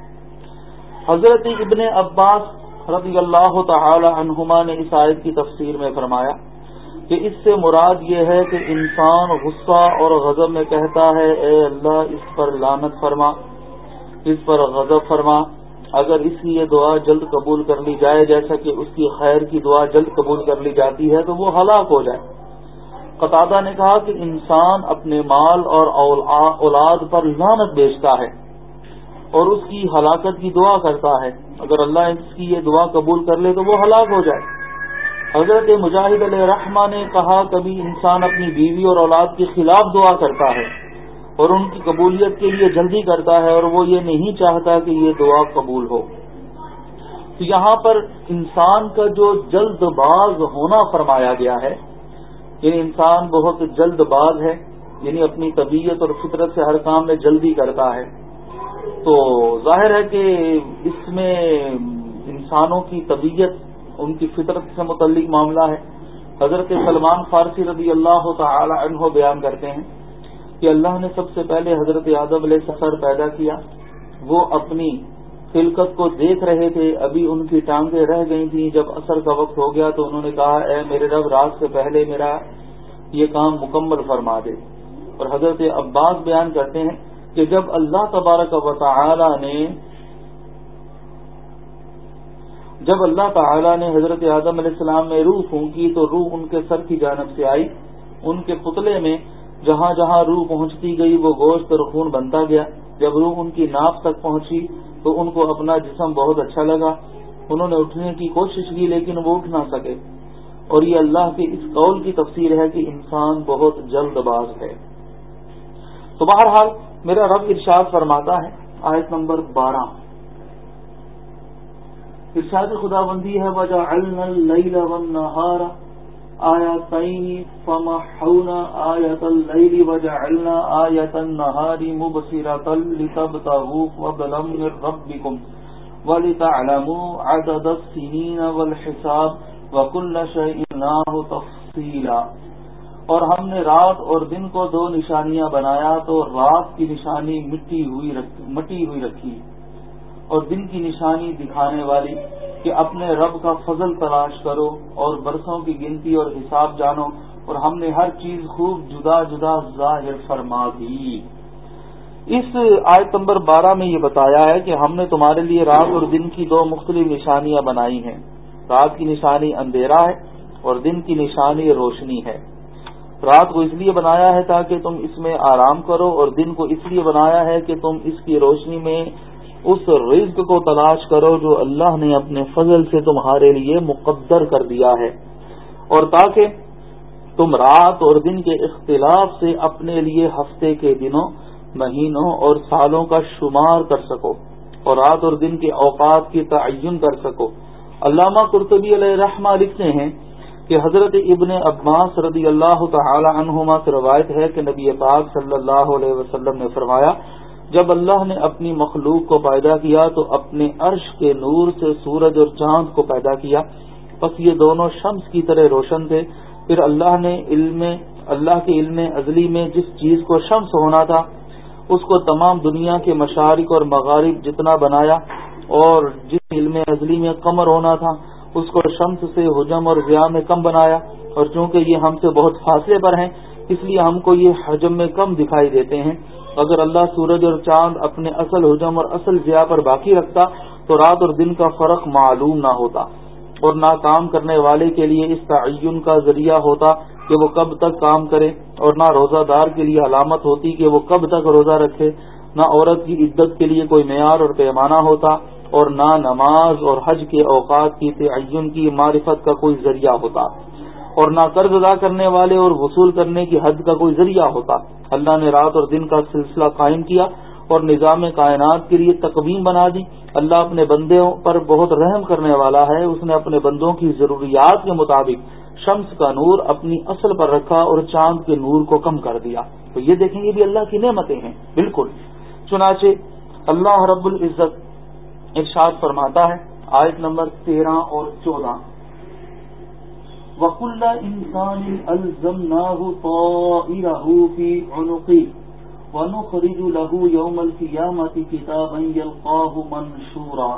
حضرت ابن عباس رضی اللہ تعالی عنہما نے اس آیت کی تفسیر میں فرمایا کہ اس سے مراد یہ ہے کہ انسان غصہ اور غضب میں کہتا ہے، اے اللہ، اس پر لانت فرما، اس پر غضب فرما۔ اگر اس کی یہ دعا جلد قبول کر لی جائے، جیسا کہ اس کی خیر کی دعا جلد قبول کر لی جاتی ہے، تو وہ ہلاک ہو جائے۔ قطادہ نے کہا کہ انسان اپنے مال اور اولاد پر لانت بیچتا ہے اور اس کی ہلاکت کی دعا کرتا ہے۔ اگر اللہ اس کی یہ دعا قبول کر لے، تو وہ ہلاک ہو جائے۔ حضرت مجاہد علیہ رحمٰ نے کہا، کبھی انسان اپنی بیوی اور اولاد کے خلاف دعا کرتا ہے اور ان کی قبولیت کے لیے جلدی کرتا ہے اور وہ یہ نہیں چاہتا کہ یہ دعا قبول ہو۔ تو یہاں پر انسان کا جو جلد باز ہونا فرمایا گیا ہے یعنی انسان بہت جلد باز ہے یعنی اپنی طبیعت اور فطرت سے ہر کام میں جلدی کرتا ہے۔ تو ظاہر ہے کہ اس میں انسانوں کی طبیعت ان کی فطرت سے متعلق معاملہ ہے۔ حضرت سلمان فارسی رضی اللہ تعالی عنہ بیان کرتے ہیں کہ اللہ نے سب سے پہلے حضرت یادب علیہ سفر پیدا کیا۔ وہ اپنی خلقت کو دیکھ رہے تھے، ابھی ان کی ٹانگیں رہ گئی تھیں۔ جب اثر کا وقت ہو گیا تو انہوں نے کہا، اے میرے رب، رات سے پہلے میرا یہ کام مکمل فرما دے۔ اور حضرت عباس بیان کرتے ہیں کہ جب اللہ تبارک و تعالی نے جب اللہ تعالی نے حضرت اعظم علیہ السلام میں روح پھونکی تو روح ان کے سر کی جانب سے آئی۔ ان کے پتلے میں جہاں جہاں روح پہنچتی گئی وہ گوشت اور خون بنتا گیا۔ جب روح ان کی ناپ تک پہنچی تو ان کو اپنا جسم بہت اچھا لگا۔ انہوں نے اٹھنے کی کوشش کی لیکن وہ اٹھ نہ سکے۔ اور یہ اللہ کے اس قول کی تفسیر ہے کہ انسان بہت جلد باز ہے۔ تو بہرحال میرا رب ارشاد فرماتا ہے، آیت نمبر بارہ۔ ارشاد خدا بندی ہے وجہ آيتين فمحونا آية الليل وجعلنا آية النهار مبصرة لتبتغوا فضلا من ربكم ولتعلموا عدد السنين والحساب وكل شيء ناه تفصيلا۔ اور ہم نے رات اور دن کو دو نشانیاں بنایا، تو رات کی نشانی مٹی ہوئی رکھی مٹی ہوئی رکھی۔ اور دن کی نشانی دکھانے والی کہ اپنے رب کا فضل تلاش کرو اور برسوں کی گنتی اور حساب جانو اور ہم نے ہر چیز خوب جدا جدا ظاہر فرما دی۔ اس آیت نمبر بارہ میں یہ بتایا ہے کہ ہم نے تمہارے لیے رات اور دن کی دو مختلف نشانیاں بنائی ہیں۔ رات کی نشانی اندھیرا ہے اور دن کی نشانی روشنی ہے۔ رات کو اس لیے بنایا ہے تاکہ تم اس میں آرام کرو اور دن کو اس لیے بنایا ہے کہ تم اس کی روشنی میں اس رزق کو تلاش کرو جو اللہ نے اپنے فضل سے تمہارے لیے مقدر کر دیا ہے۔ اور تاکہ تم رات اور دن کے اختلاف سے اپنے لیے ہفتے کے دنوں، مہینوں اور سالوں کا شمار کر سکو اور رات اور دن کے اوقات کی تعین کر سکو۔ علامہ قرطبی علیہ رحمہ لکھتے ہیں کہ حضرت ابن عباس رضی اللہ تعالی عنہما سے روایت ہے کہ نبی پاک صلی اللہ علیہ وسلم نے فرمایا جب اللہ نے اپنی مخلوق کو پیدا کیا تو اپنے عرش کے نور سے سورج اور چاند کو پیدا کیا۔ بس یہ دونوں شمس کی طرح روشن تھے۔ پھر اللہ نے علم، اللہ کے علم ازلی میں جس چیز کو شمس ہونا تھا، اس کو تمام دنیا کے مشارق اور مغارب جتنا بنایا اور جس علم ازلی میں قمر ہونا تھا، اس کو شمس سے حجم اور ضیاء میں کم بنایا۔ اور چونکہ یہ ہم سے بہت فاصلے پر ہیں، اس لیے ہم کو یہ حجم میں کم دکھائی دیتے ہیں۔ اگر اللہ سورج اور چاند اپنے اصل حجم اور اصل ضیاء پر باقی رکھتا تو رات اور دن کا فرق معلوم نہ ہوتا اور نہ کام کرنے والے کے لیے اس تعین کا ذریعہ ہوتا کہ وہ کب تک کام کرے اور نہ روزہ دار کے لیے علامت ہوتی کہ وہ کب تک روزہ رکھے، نہ عورت کی عدت کے لیے کوئی معیار اور پیمانہ ہوتا اور نہ نماز اور حج کے اوقات کی تعین کی معرفت کا کوئی ذریعہ ہوتا۔ اور نہ قرض ادا کرنے والے اور وصول کرنے کی حد کا کوئی ذریعہ ہوتا۔ اللہ نے رات اور دن کا سلسلہ قائم کیا اور نظام کائنات کے لیے تقویم بنا دی۔ اللہ اپنے بندوں پر بہت رحم کرنے والا ہے۔ اس نے اپنے بندوں کی ضروریات کے مطابق شمس کا نور اپنی اصل پر رکھا اور چاند کے نور کو کم کر دیا۔ تو یہ دیکھیں گے بھی اللہ کی نعمتیں ہیں۔ بالکل۔ چنانچہ اللہ رب العزت ارشاد فرماتا ہے، آیت نمبر تیرہ اور چودہ۔ وق اللہ انسان الزم نہ ونخرج له يوم القيامة كتابا يلقاه منشورا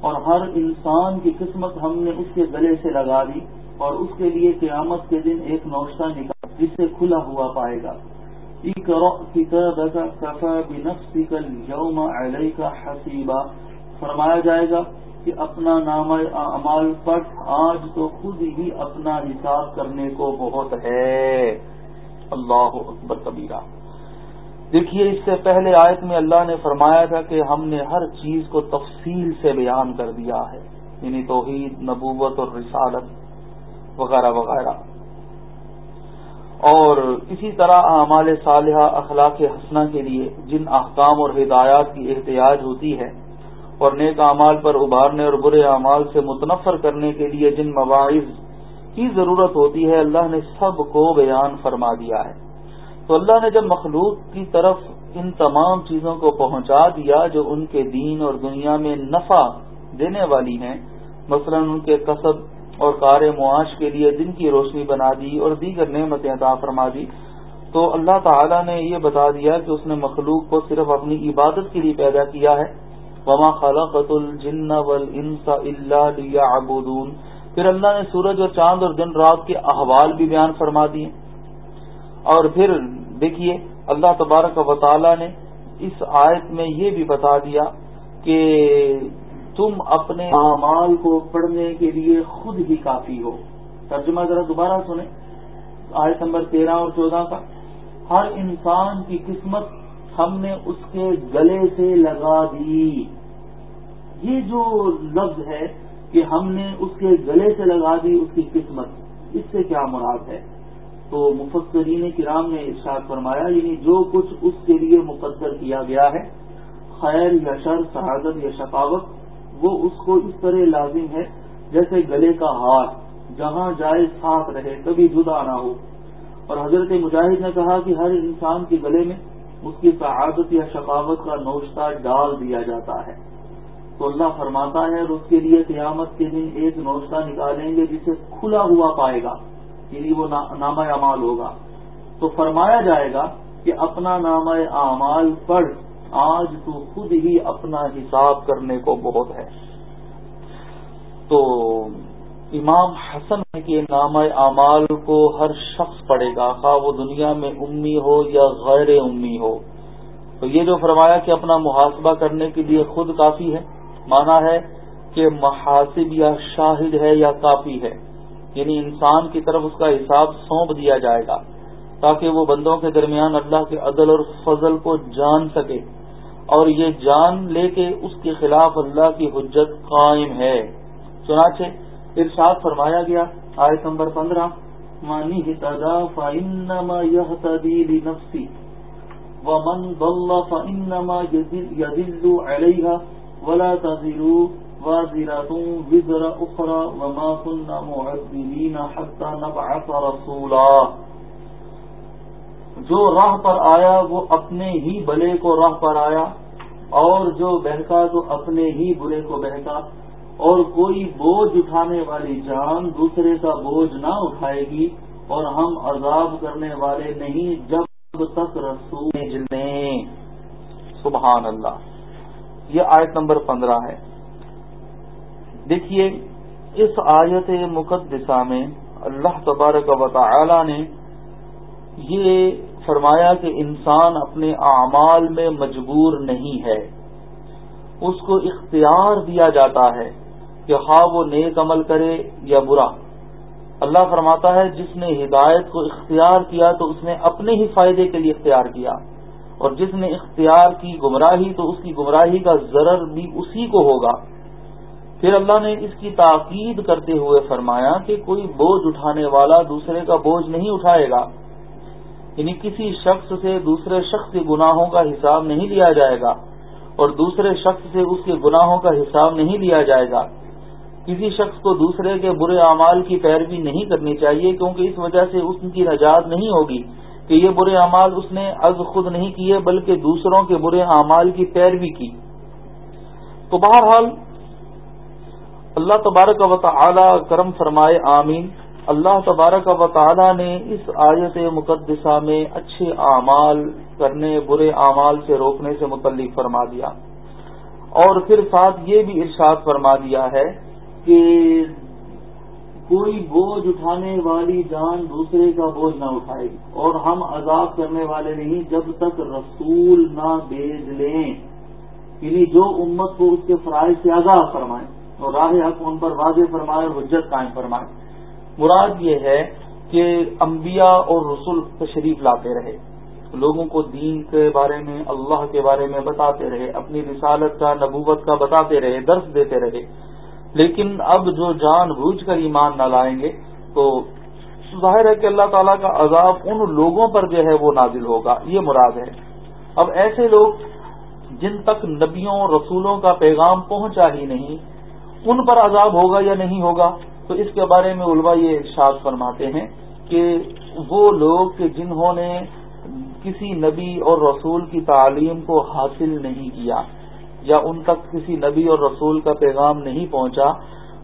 اور ہر انسان کی قسمت ہم نے اس کے گلے سے لگا دی اور اس کے لیے قیامت کے دن ایک نوشتہ نکال جس سے کھلا ہوا پائے گا۔ اليوم عليك حسیبا۔ فرمایا جائے گا کہ اپنا نام اعمال پٹ آج تو خود ہی اپنا حساب کرنے کو بہت ہے۔ اللہ اکبر کبیرہ۔ دیکھیے، اس سے پہلے آیت میں اللہ نے فرمایا تھا کہ ہم نے ہر چیز کو تفصیل سے بیان کر دیا ہے یعنی توحید، نبوت اور رسالت وغیرہ وغیرہ۔ اور اسی طرح اعمال صالحہ، اخلاق حسنہ کے لیے جن احکام اور ہدایات کی احتیاج ہوتی ہے اور نیک اعمال پر ابھارنے اور برے اعمال سے متنفر کرنے کے لیے جن مواعظ کی ضرورت ہوتی ہے، اللہ نے سب کو بیان فرما دیا ہے۔ تو اللہ نے جب مخلوق کی طرف ان تمام چیزوں کو پہنچا دیا جو ان کے دین اور دنیا میں نفع دینے والی ہیں، مثلا ان کے قصب اور کار معاش کے لیے دن کی روشنی بنا دی اور دیگر نعمتیں عطا فرما دی، تو اللہ تعالی نے یہ بتا دیا کہ اس نے مخلوق کو صرف اپنی عبادت کے لیے پیدا کیا ہے۔ وما خلقت الجن والانس الا ليعبدون۔ پھر اللہ نے سورج اور چاند اور دن رات کے احوال بھی بیان فرما دیے۔ اور پھر دیکھیے، اللہ تبارک و تعالی نے اس آیت میں یہ بھی بتا دیا کہ تم اپنے اعمال کو پڑھنے کے لیے خود ہی کافی ہو۔ ترجمہ ذرا دوبارہ سنیں۔ آیت نمبر تیرہ اور چودہ کا ہر انسان کی قسمت ہم نے اس کے گلے سے لگا دی۔ یہ جو لفظ ہے کہ ہم نے اس کے گلے سے لگا دی اس کی قسمت، اس سے کیا مراد ہے؟ تو مفسرین کرام نے ارشاد فرمایا یعنی جو کچھ اس کے لیے مقدر کیا گیا ہے، خیر یا شر شہادت یا شفاوت وہ اس کو اس طرح لازم ہے جیسے گلے کا ہار جہاں جائے ساتھ رہے کبھی جدا نہ ہو۔ اور حضرت مجاہد نے کہا کہ ہر انسان کے گلے میں اس کی سعادت یا شفاوت کا نوشتہ ڈال دیا جاتا ہے۔ تو اللہ فرماتا ہے اور اس کے لیے قیامت کے دن ایک نوشتہ نکالیں گے جسے کھلا ہوا پائے گا یعنی وہ نام اعمال ہوگا۔ تو فرمایا جائے گا کہ اپنا نام اعمال پڑھ، آج تو خود ہی اپنا حساب کرنے کو بہت ہے۔ تو امام حسن کے نام اعمال کو ہر شخص پڑھے گا، خواہ وہ دنیا میں امی ہو یا غیر امی ہو۔ تو یہ جو فرمایا کہ اپنا محاسبہ کرنے کے لیے خود کافی ہے، مانا ہے کہ محاسب یا شاہد ہے یا کافی ہے۔ یعنی انسان کی طرف اس کا حساب سونپ دیا جائے گا، تاکہ وہ بندوں کے درمیان اللہ کے عدل اور فضل کو جان سکے۔ اور یہ جان لے کے اس کے خلاف اللہ کی حجت قائم ہے۔ چنانچہ ارشاد فرمایا گیا، آیت نمبر پندرہ، مانی ہتدا فانما يهتدي لنفسه ومن ضل فانما يضل عليها ولا تذرو وازرة وزر أخرى وما كنا معذبين حتى نبعث رسولا۔ جو راہ پر آیا، وہ اپنے ہی بلے کو راہ پر آیا، اور جو بہکا تو اپنے ہی برے کو بہکا۔ اور کوئی بوجھ اٹھانے والی جان دوسرے کا بوجھ نہ اٹھائے گی اور ہم عذاب کرنے والے نہیں جب تک رسول سبحان اللہ۔ یہ آیت نمبر پندرہ ہے۔ دیکھیے، اس آیت مقدسہ میں اللہ تبارک و تعالی نے یہ فرمایا کہ انسان اپنے اعمال میں مجبور نہیں ہے۔ اس کو اختیار دیا جاتا ہے۔ کہ ہاں وہ نیک عمل کرے یا برا۔ اللہ فرماتا ہے، جس نے ہدایت کو اختیار کیا تو اس نے اپنے ہی فائدے کے لیے اختیار کیا۔ اور جس نے اختیار کی گمراہی تو اس کی گمراہی کا ضرر بھی اسی کو ہوگا۔ پھر اللہ نے اس کی تاکید کرتے ہوئے فرمایا کہ کوئی بوجھ اٹھانے والا دوسرے کا بوجھ نہیں اٹھائے گا۔ یعنی کسی شخص سے دوسرے شخص کے گناہوں کا حساب نہیں لیا جائے گا اور دوسرے شخص سے اس کے گناہوں کا حساب نہیں لیا جائے گا۔ کسی شخص کو دوسرے کے برے اعمال کی پیروی نہیں کرنی چاہیے، کیونکہ اس وجہ سے اس کی نجات نہیں ہوگی کہ یہ برے اعمال اس نے از خود نہیں کیے، بلکہ دوسروں کے برے اعمال کی پیروی کی۔ تو بہرحال، اللہ تبارک و تعالی کرم فرمائے، آمین۔ اللہ تبارک و تعالی نے اس آیت مقدسہ میں اچھے اعمال کرنے، برے اعمال سے روکنے سے متعلق فرما دیا۔ اور پھر ساتھ یہ بھی ارشاد فرما دیا ہے کہ کوئی بوجھ اٹھانے والی جان دوسرے کا بوجھ نہ اٹھائے گی اور ہم عذاب کرنے والے نہیں جب تک رسول نہ بھیج لیں۔ یعنی جو امت کو اس کے فرائض سے آزاد فرمائیں اور راہ حق ان پر واضح فرمائے اور حجت قائم فرمائے۔ مراد یہ ہے کہ انبیاء اور رسول تشریف لاتے رہے۔ لوگوں کو دین کے بارے میں، اللہ کے بارے میں بتاتے رہے، اپنی رسالت کا، نبوت کا بتاتے رہے، درس دیتے رہے۔ لیکن اب جو جان بوجھ کر ایمان نہ لائیں گے، تو ظاہر ہے کہ اللہ تعالیٰ کا عذاب ان لوگوں پر جو ہے وہ نازل ہوگا، یہ مراد ہے۔ اب ایسے لوگ جن تک نبیوں، رسولوں کا پیغام پہنچا ہی نہیں، ان پر عذاب ہوگا یا نہیں ہوگا، تو اس کے بارے میں علماء یہ ارشاد فرماتے ہیں کہ وہ لوگ کہ جنہوں نے کسی نبی اور رسول کی تعلیم کو حاصل نہیں کیا یا ان تک کسی نبی اور رسول کا پیغام نہیں پہنچا،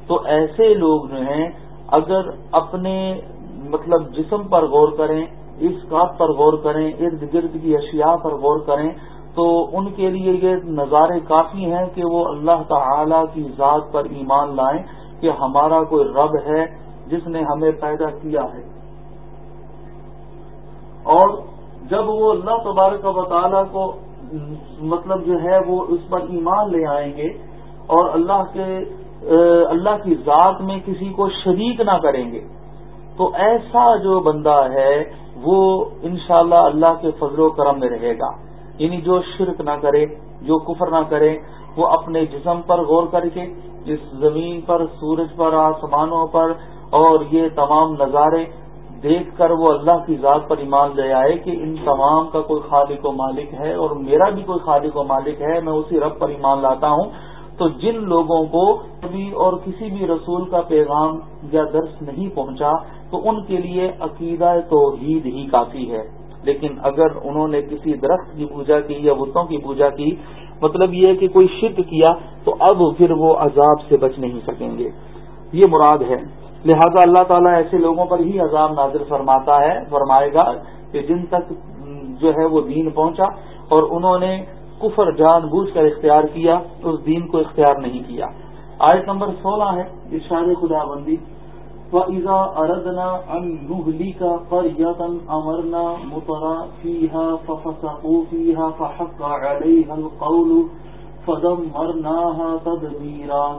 تو ایسے لوگ جو ہیں، اگر اپنے مطلب جسم پر غور کریں، اس کاپ پر غور کریں، ارد گرد کی اشیاء پر غور کریں، تو ان کے لیے یہ نظارے کافی ہیں کہ وہ اللہ تعالی کی ذات پر ایمان لائیں کہ ہمارا کوئی رب ہے جس نے ہمیں پیدا کیا ہے۔ اور جب وہ اللہ تبارک و تعالیٰ کو مطلب جو ہے وہ اس پر ایمان لے آئیں گے اور اللہ کے اللہ کی ذات میں کسی کو شریک نہ کریں گے۔ تو ایسا جو بندہ ہے، وہ انشاءاللہ اللہ کے فضل و کرم میں رہے گا۔ یعنی جو شرک نہ کرے، جو کفر نہ کرے، وہ اپنے جسم پر غور کر کے اس زمین پر، سورج پر، آسمانوں پر اور یہ تمام نظارے دیکھ کر وہ اللہ کی ذات پر ایمان لے آئے کہ ان تمام کا کوئی خالق و مالک ہے اور میرا بھی کوئی خالق و مالک ہے، میں اسی رب پر ایمان لاتا ہوں۔ تو جن لوگوں کو کبھی اور کسی بھی رسول کا پیغام یا درس نہیں پہنچا، تو ان کے لیے عقیدہ توحید ہی کافی ہے۔ لیکن اگر انہوں نے کسی درخت کی پوجا کی یا بتوں کی پوجا کی مطلب یہ کہ کوئی شرک کیا، تو اب پھر وہ عذاب سے بچ نہیں سکیں گے۔ یہ مراد ہے۔ لہذا اللہ تعالیٰ ایسے لوگوں پر ہی عذاب نازل فرماتا ہے، فرمائے گا کہ جن تک جو ہے وہ دین پہنچا اور انہوں نے کفر جان بوجھ کر اختیار کیا، اس دین کو اختیار نہیں کیا۔ آیت نمبر سولہ ہے۔ اشار خدا بندی۔ فَإِذَا أَرَدْنَا أَن نُهْلِكَ قَرْيَةً أَمَرْنَا مُطَرَ فِيهَا فَفَسَقُوا فِيهَا فَحَقَّ عَلَيْهَا الْقَوْلُ فَدَمَّرْنَاهَا تَدْمِيرًا۔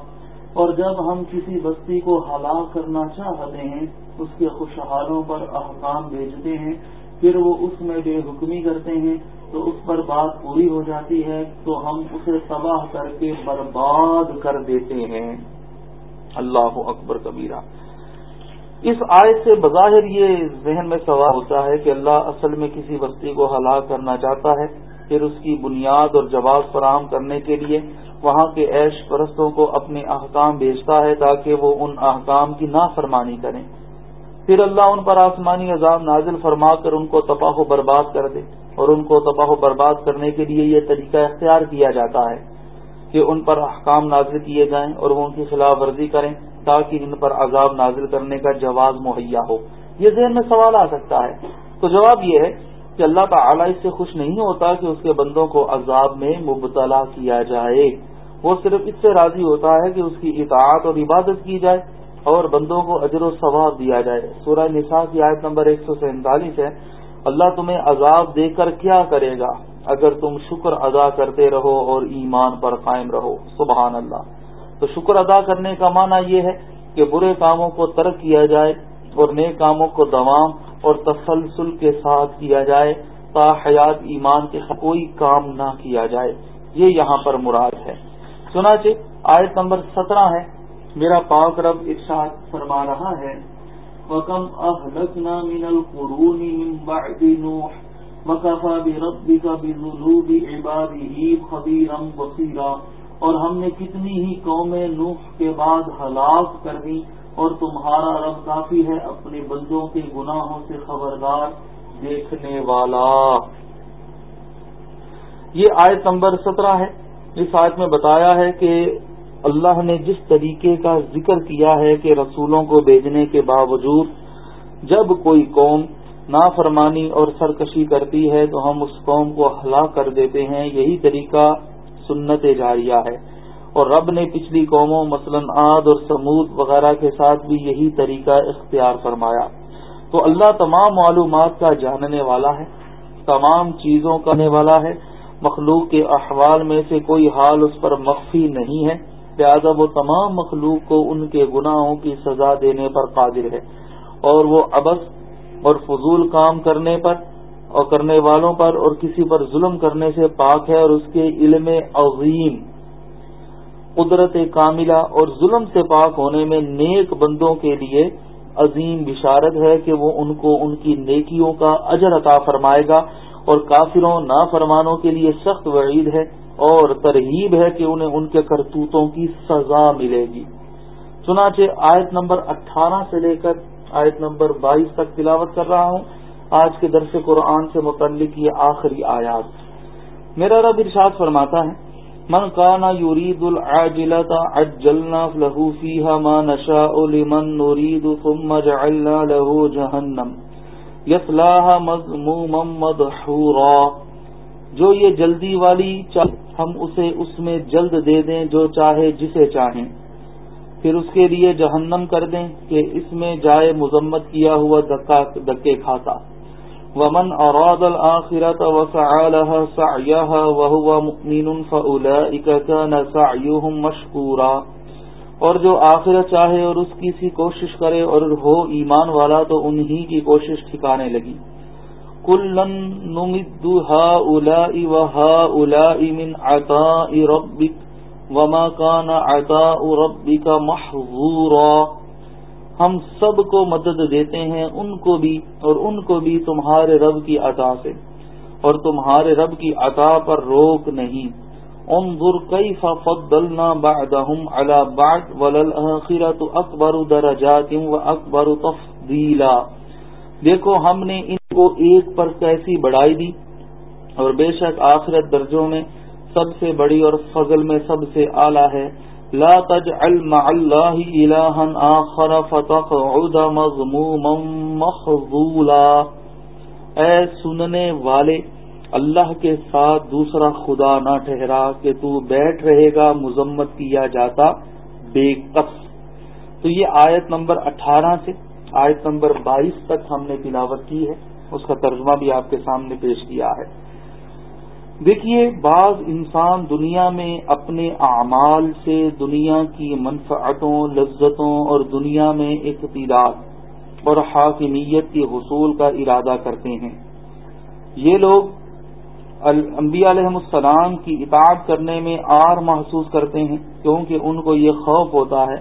اور جب ہم کسی بستی کو ہلاک کرنا چاہتے ہیں، اس کے خوشحالوں پر احکام بھیجتے ہیں، پھر وہ اس میں بے حکمی کرتے ہیں، تو اس پر بات پوری ہو جاتی ہے، تو ہم اسے تباہ کر کے برباد کر دیتے ہیں۔ اللہ اکبر کبیرہ۔ اس آئے سے بظاہر یہ ذہن میں سوال ہوتا ہے کہ اللہ اصل میں کسی بستی کو ہلاک کرنا چاہتا ہے، پھر اس کی بنیاد اور جواب فراہم کرنے کے لیے وہاں کے عیش پرستوں کو اپنے احکام بھیجتا ہے تاکہ وہ ان احکام کی نافرمانی کریں۔ پھر اللہ ان پر آسمانی عذاب نازل فرما کر ان کو تباہ و برباد کر دے اور ان کو تباہ و برباد کرنے کے لیے یہ طریقہ اختیار کیا جاتا ہے کہ ان پر احکام نازل کیے جائیں اور وہ ان کی خلاف ورزی کریں تاکہ ان پر عذاب نازل کرنے کا جواز مہیا ہو۔ یہ ذہن میں سوال آ سکتا ہے۔ تو جواب یہ ہے کہ اللہ تعالی اس سے خوش نہیں ہوتا کہ اس کے بندوں کو عذاب میں مبتلا کیا جائے۔ وہ صرف اس سے راضی ہوتا ہے کہ اس کی اطاعت اور عبادت کی جائے اور بندوں کو اجر و ثواب دیا جائے۔ سورہ نساء کی آیت نمبر ایک سو سینتالیس ہے، اللہ تمہیں عذاب دے کر کیا کرے گا؟ اگر تم شکر ادا کرتے رہو اور ایمان پر قائم رہو۔ سبحان اللہ۔ تو شکر ادا کرنے کا معنی یہ ہے کہ برے کاموں کو ترک کیا جائے اور نئے کاموں کو دوام اور تسلسل کے ساتھ کیا جائے، تا حیات ایمان کے کوئی کام نہ کیا جائے۔ یہ یہاں پر مراد ہے۔ چنانچہ آیت نمبر سترہ ہے۔ میرا پاک رب ارشاد فرما رہا ہے، وَكَمْ أَهْلَكْنَا مِنَ الْقُرُونِ مِنْ بَعْدِ نُوحٍ، وَكَفَى بِرَبِّكَ بِذُنُوبِ عِبَادِهِ خَبِيرًا بَصِيرًا۔ اور ہم نے کتنی ہی قومیں نوح کے بعد ہلاک کر دی اور تمہارا رب کافی ہے اپنے بندوں کے گناہوں سے خبردار دیکھنے والا۔ یہ آیت نمبر سترہ ہے۔ اس آیت میں بتایا ہے کہ اللہ نے جس طریقے کا ذکر کیا ہے کہ رسولوں کو بھیجنے کے باوجود جب کوئی قوم نافرمانی اور سرکشی کرتی ہے تو ہم اس قوم کو ہلاک کر دیتے ہیں۔ یہی طریقہ سنت جاریہ ہے۔ اور رب نے پچھلی قوموں مثلا عاد اور سمود وغیرہ کے ساتھ بھی یہی طریقہ اختیار فرمایا۔ تو اللہ تمام معلومات کا جاننے والا ہے، تمام چیزوں کرنے والا ہے۔ مخلوق کے احوال میں سے کوئی حال اس پر مخفی نہیں ہے۔ لہذا وہ تمام مخلوق کو ان کے گناہوں کی سزا دینے پر قادر ہے۔ اور وہ ابس اور فضول کام کرنے پر اور کرنے والوں پر اور کسی پر ظلم کرنے سے پاک ہے اور اس کے علم عظیم۔ قدرت کاملہ اور ظلم سے پاک ہونے میں نیک بندوں کے لیے عظیم بشارت ہے کہ وہ ان کو ان کی نیکیوں کا اجر عطا فرمائے گا اور کافروں نافرمانوں کے لیے سخت وعید ہے اور ترہیب ہے کہ انہیں ان کے کرتوتوں کی سزا ملے گی۔ چنانچہ آیت نمبر اٹھارہ سے لے کر آیت نمبر بائیس تک تلاوت کر رہا ہوں۔ آج کے درس قرآن سے متعلق یہ آخری آیات۔ میرا رب ارشاد فرماتا ہے من کانا یورید العاجلت عجلنا له فيها ما نشاء لمن نريد ثم جعلنا له جهنم يصلاها مذموما مدحورا جو یہ جلدی والی ہم اسے اس میں جلد دے دیں جو چاہے جسے چاہیں پھر اس کے لیے جہنم کر دیں کہ اس میں جائے مذمت کیا ہوا دکے کھاتا ومن اراد الآخرة وسعى لها سعيها وهو مؤمن فأولئك كان سعيهم مشكورا اور جو آخرت چاہے اور اس کی سی کوشش کرے اور ہو ایمان والا تو انہی کی کوشش ٹھکانے لگی۔ کلن نمد هؤلاء وهؤلاء من عطاء ربك وما كان عطاء ربك محظورا۔ ہم سب کو مدد دیتے ہیں ان کو بھی اور ان کو بھی تمہارے رب کی عطا سے۔ اور تمہارے رب کی عطا پر روک نہیں۔ انظر کیف فضلنا بعدهم على بعد وللآخرة اکبر درجات و اکبر تفضیلا۔ دیکھو، ہم نے ان کو ایک پر کیسی بڑھائی دی؟ اور بے شک آخرت درجوں میں سب سے بڑی اور فضل میں سب سے اعلی ہے۔ لا تجعل مع الله إلها آخر فتقعد مضموما مخذولا۔ اے سننے والے، اللہ کے ساتھ دوسرا خدا نہ ٹھہرا کہ تو بیٹھ رہے گا، مذمت کیا جاتا بے قص تو یہ آیت نمبر اٹھارہ سے آیت نمبر بائیس تک ہم نے تلاوت کی ہے۔ اس کا ترجمہ بھی آپ کے سامنے پیش کیا ہے۔ دیکھیے، بعض انسان دنیا میں اپنے اعمال سے دنیا کی منفعتوں، لذتوں اور دنیا میں اقتدار اور حاکمیت کے حصول کا ارادہ کرتے ہیں۔ یہ لوگ انبیاء علیہ السلام کی اطاعت کرنے میں آر محسوس کرتے ہیں، کیونکہ ان کو یہ خوف ہوتا ہے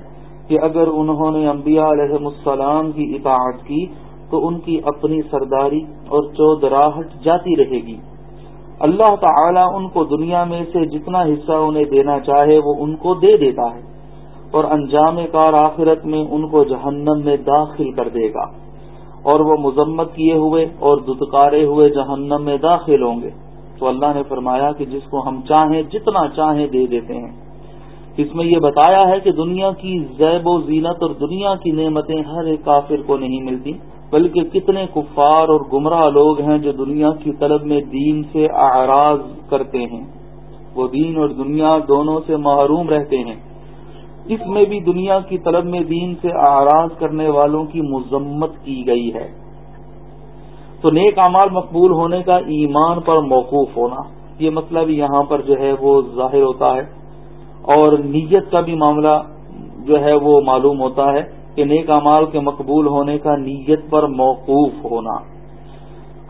کہ اگر انہوں نے انبیاء علیہ السلام کی اطاعت کی تو ان کی اپنی سرداری اور چودراہٹ جاتی رہے گی۔ اللہ تعالی ان کو دنیا میں سے جتنا حصہ انہیں دینا چاہے وہ ان کو دے دیتا ہے اور انجام کار آخرت میں ان کو جہنم میں داخل کر دے گا اور وہ مذمت کیے ہوئے اور دتکارے ہوئے جہنم میں داخل ہوں گے۔ تو اللہ نے فرمایا کہ جس کو ہم چاہیں، جتنا چاہیں دے دیتے ہیں۔ اس میں یہ بتایا ہے کہ دنیا کی زیب و زینت اور دنیا کی نعمتیں ہر ایک کافر کو نہیں ملتی۔ بلکہ کتنے کفار اور گمراہ لوگ ہیں جو دنیا کی طلب میں دین سے اعراض کرتے ہیں۔ وہ دین اور دنیا دونوں سے محروم رہتے ہیں۔ اس میں بھی دنیا کی طلب میں دین سے آراز کرنے والوں کی مذمت کی گئی ہے۔ تو نیک اعمال مقبول ہونے کا ایمان پر موقوف ہونا، یہ مطلب یہاں پر جو ہے وہ ظاہر ہوتا ہے۔ اور نیت کا بھی معاملہ جو ہے وہ معلوم ہوتا ہے۔ کہ نیک امال کے مقبول ہونے کا نیت پر موقوف ہونا۔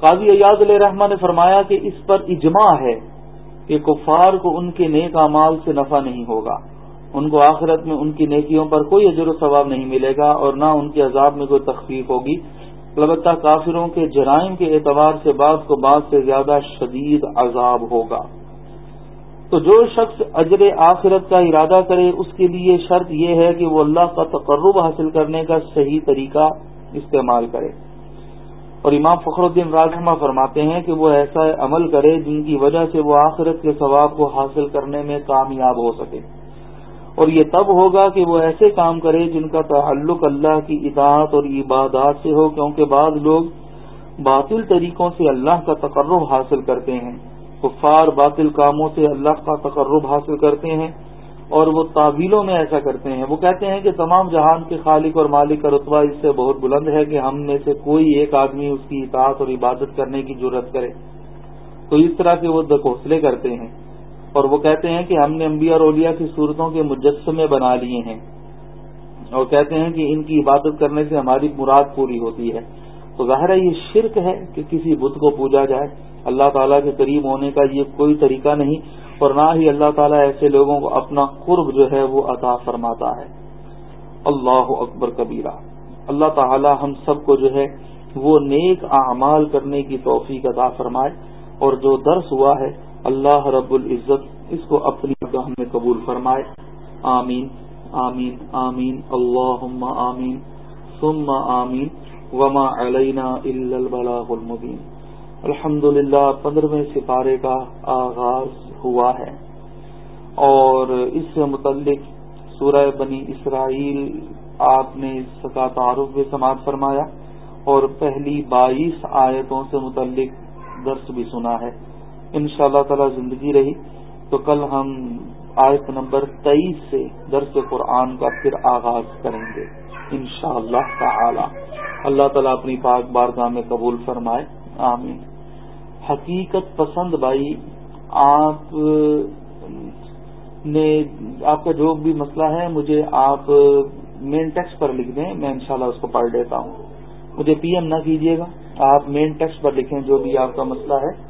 قاضی ایاز علیہ رحمٰ نے فرمایا کہ اس پر اجماع ہے کہ کفار کو ان کے نیک امال سے نفع نہیں ہوگا۔ ان کو آخرت میں ان کی نیکیوں پر کوئی اجر و ثواب نہیں ملے گا اور نہ ان کے عذاب میں کوئی تخفیف ہوگی۔ البتہ کافروں کے جرائم کے اعتبار سے بعض کو بعض سے زیادہ شدید عذاب ہوگا۔ تو جو شخص اجر آخرت کا ارادہ کرے، اس کے لیے شرط یہ ہے کہ وہ اللہ کا تقرب حاصل کرنے کا صحیح طریقہ استعمال کرے۔ اور امام فخر الدین راجمہ فرماتے ہیں کہ وہ ایسا عمل کرے جن کی وجہ سے وہ آخرت کے ثواب کو حاصل کرنے میں کامیاب ہو سکے۔ اور یہ تب ہوگا کہ وہ ایسے کام کرے جن کا تعلق اللہ کی اطاعت اور عبادات سے ہو، کیونکہ بعض لوگ باطل طریقوں سے اللہ کا تقرب حاصل کرتے ہیں۔ کفار باطل کاموں سے اللہ کا تقرب حاصل کرتے ہیں اور وہ تعویلوں میں ایسا کرتے ہیں۔ وہ کہتے ہیں کہ تمام جہان کے خالق اور مالک کا رتبہ اس سے بہت بلند ہے کہ ہم میں سے کوئی ایک آدمی اس کی اطاعت اور عبادت کرنے کی ضرورت کرے۔ تو اس طرح کے وہ دکھوسلے کرتے ہیں اور وہ کہتے ہیں کہ ہم نے انبیاء اور اولیاء کی صورتوں کے مجسمے بنا لیے ہیں۔ اور کہتے ہیں کہ ان کی عبادت کرنے سے ہماری مراد پوری ہوتی ہے۔ تو ظاہر ہے یہ شرک ہے کہ کسی بت کو پوجا جائے۔ اللہ تعالیٰ کے قریب ہونے کا یہ کوئی طریقہ نہیں اور نہ ہی اللہ تعالیٰ ایسے لوگوں کو اپنا قرب جو ہے وہ عطا فرماتا ہے۔ اللہ اکبر کبیرہ۔ اللہ تعالیٰ ہم سب کو جو ہے وہ نیک اعمال کرنے کی توفیق عطا فرمائے اور جو درس ہوا ہے اللہ رب العزت اس کو اپنی گاہ میں قبول فرمائے۔ آمین۔ آمین۔ آمین۔ اللہ آمین۔ ثم آمین۔ وما علینا البلاغ المبین۔ الحمد للہ پندرہویں سپارے کا آغاز ہوا ہے۔ اور اس سے متعلق سورہ بنی اسرائیل آپ نے اس کا تعارف بھی سماعت فرمایا اور پہلی بائیس آیتوں سے متعلق درس بھی سنا ہے۔ ان شاء اللہ تعالی زندگی رہی تو کل ہم آیت نمبر تیئیس سے درس قرآن کا پھر آغاز کریں گے۔ ان شاء اللہ تعالی۔ اللہ تعالیٰ اپنی پاک بارگاہ میں قبول فرمائے۔ آمین۔ حقیقت پسند بھائی، آپ، نے، آپ کا جو بھی مسئلہ ہے، مجھے آپ مین ٹیکسٹ پر لکھ دیں، میں انشاءاللہ اس کو پڑھ لیتا ہوں۔ مجھے پی ایم نہ کیجیے گا، آپ مین ٹیکسٹ پر لکھیں جو بھی آپ کا مسئلہ ہے۔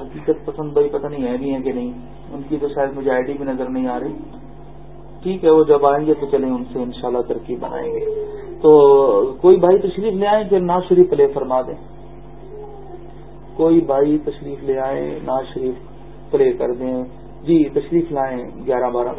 حقیقت پسند بھائی، پتہ نہیں ہے بھی ہے کہ نہیں۔ ان کی تو شاید مجھے آئی ڈی بھی نظر نہیں آ رہی۔ ٹھیک ہے، وہ جب آئیں گے تو چلیں ان سے انشاءاللہ ترکیب بنائیں گے۔ تو کوئی بھائی تشریف لے آئیں پھر ناز شریف پلے فرما دیں۔ کوئی بھائی تشریف لے آئیں، ناز شریف پلے کر دیں۔ جی تشریف لائیں گیارہ بارہ۔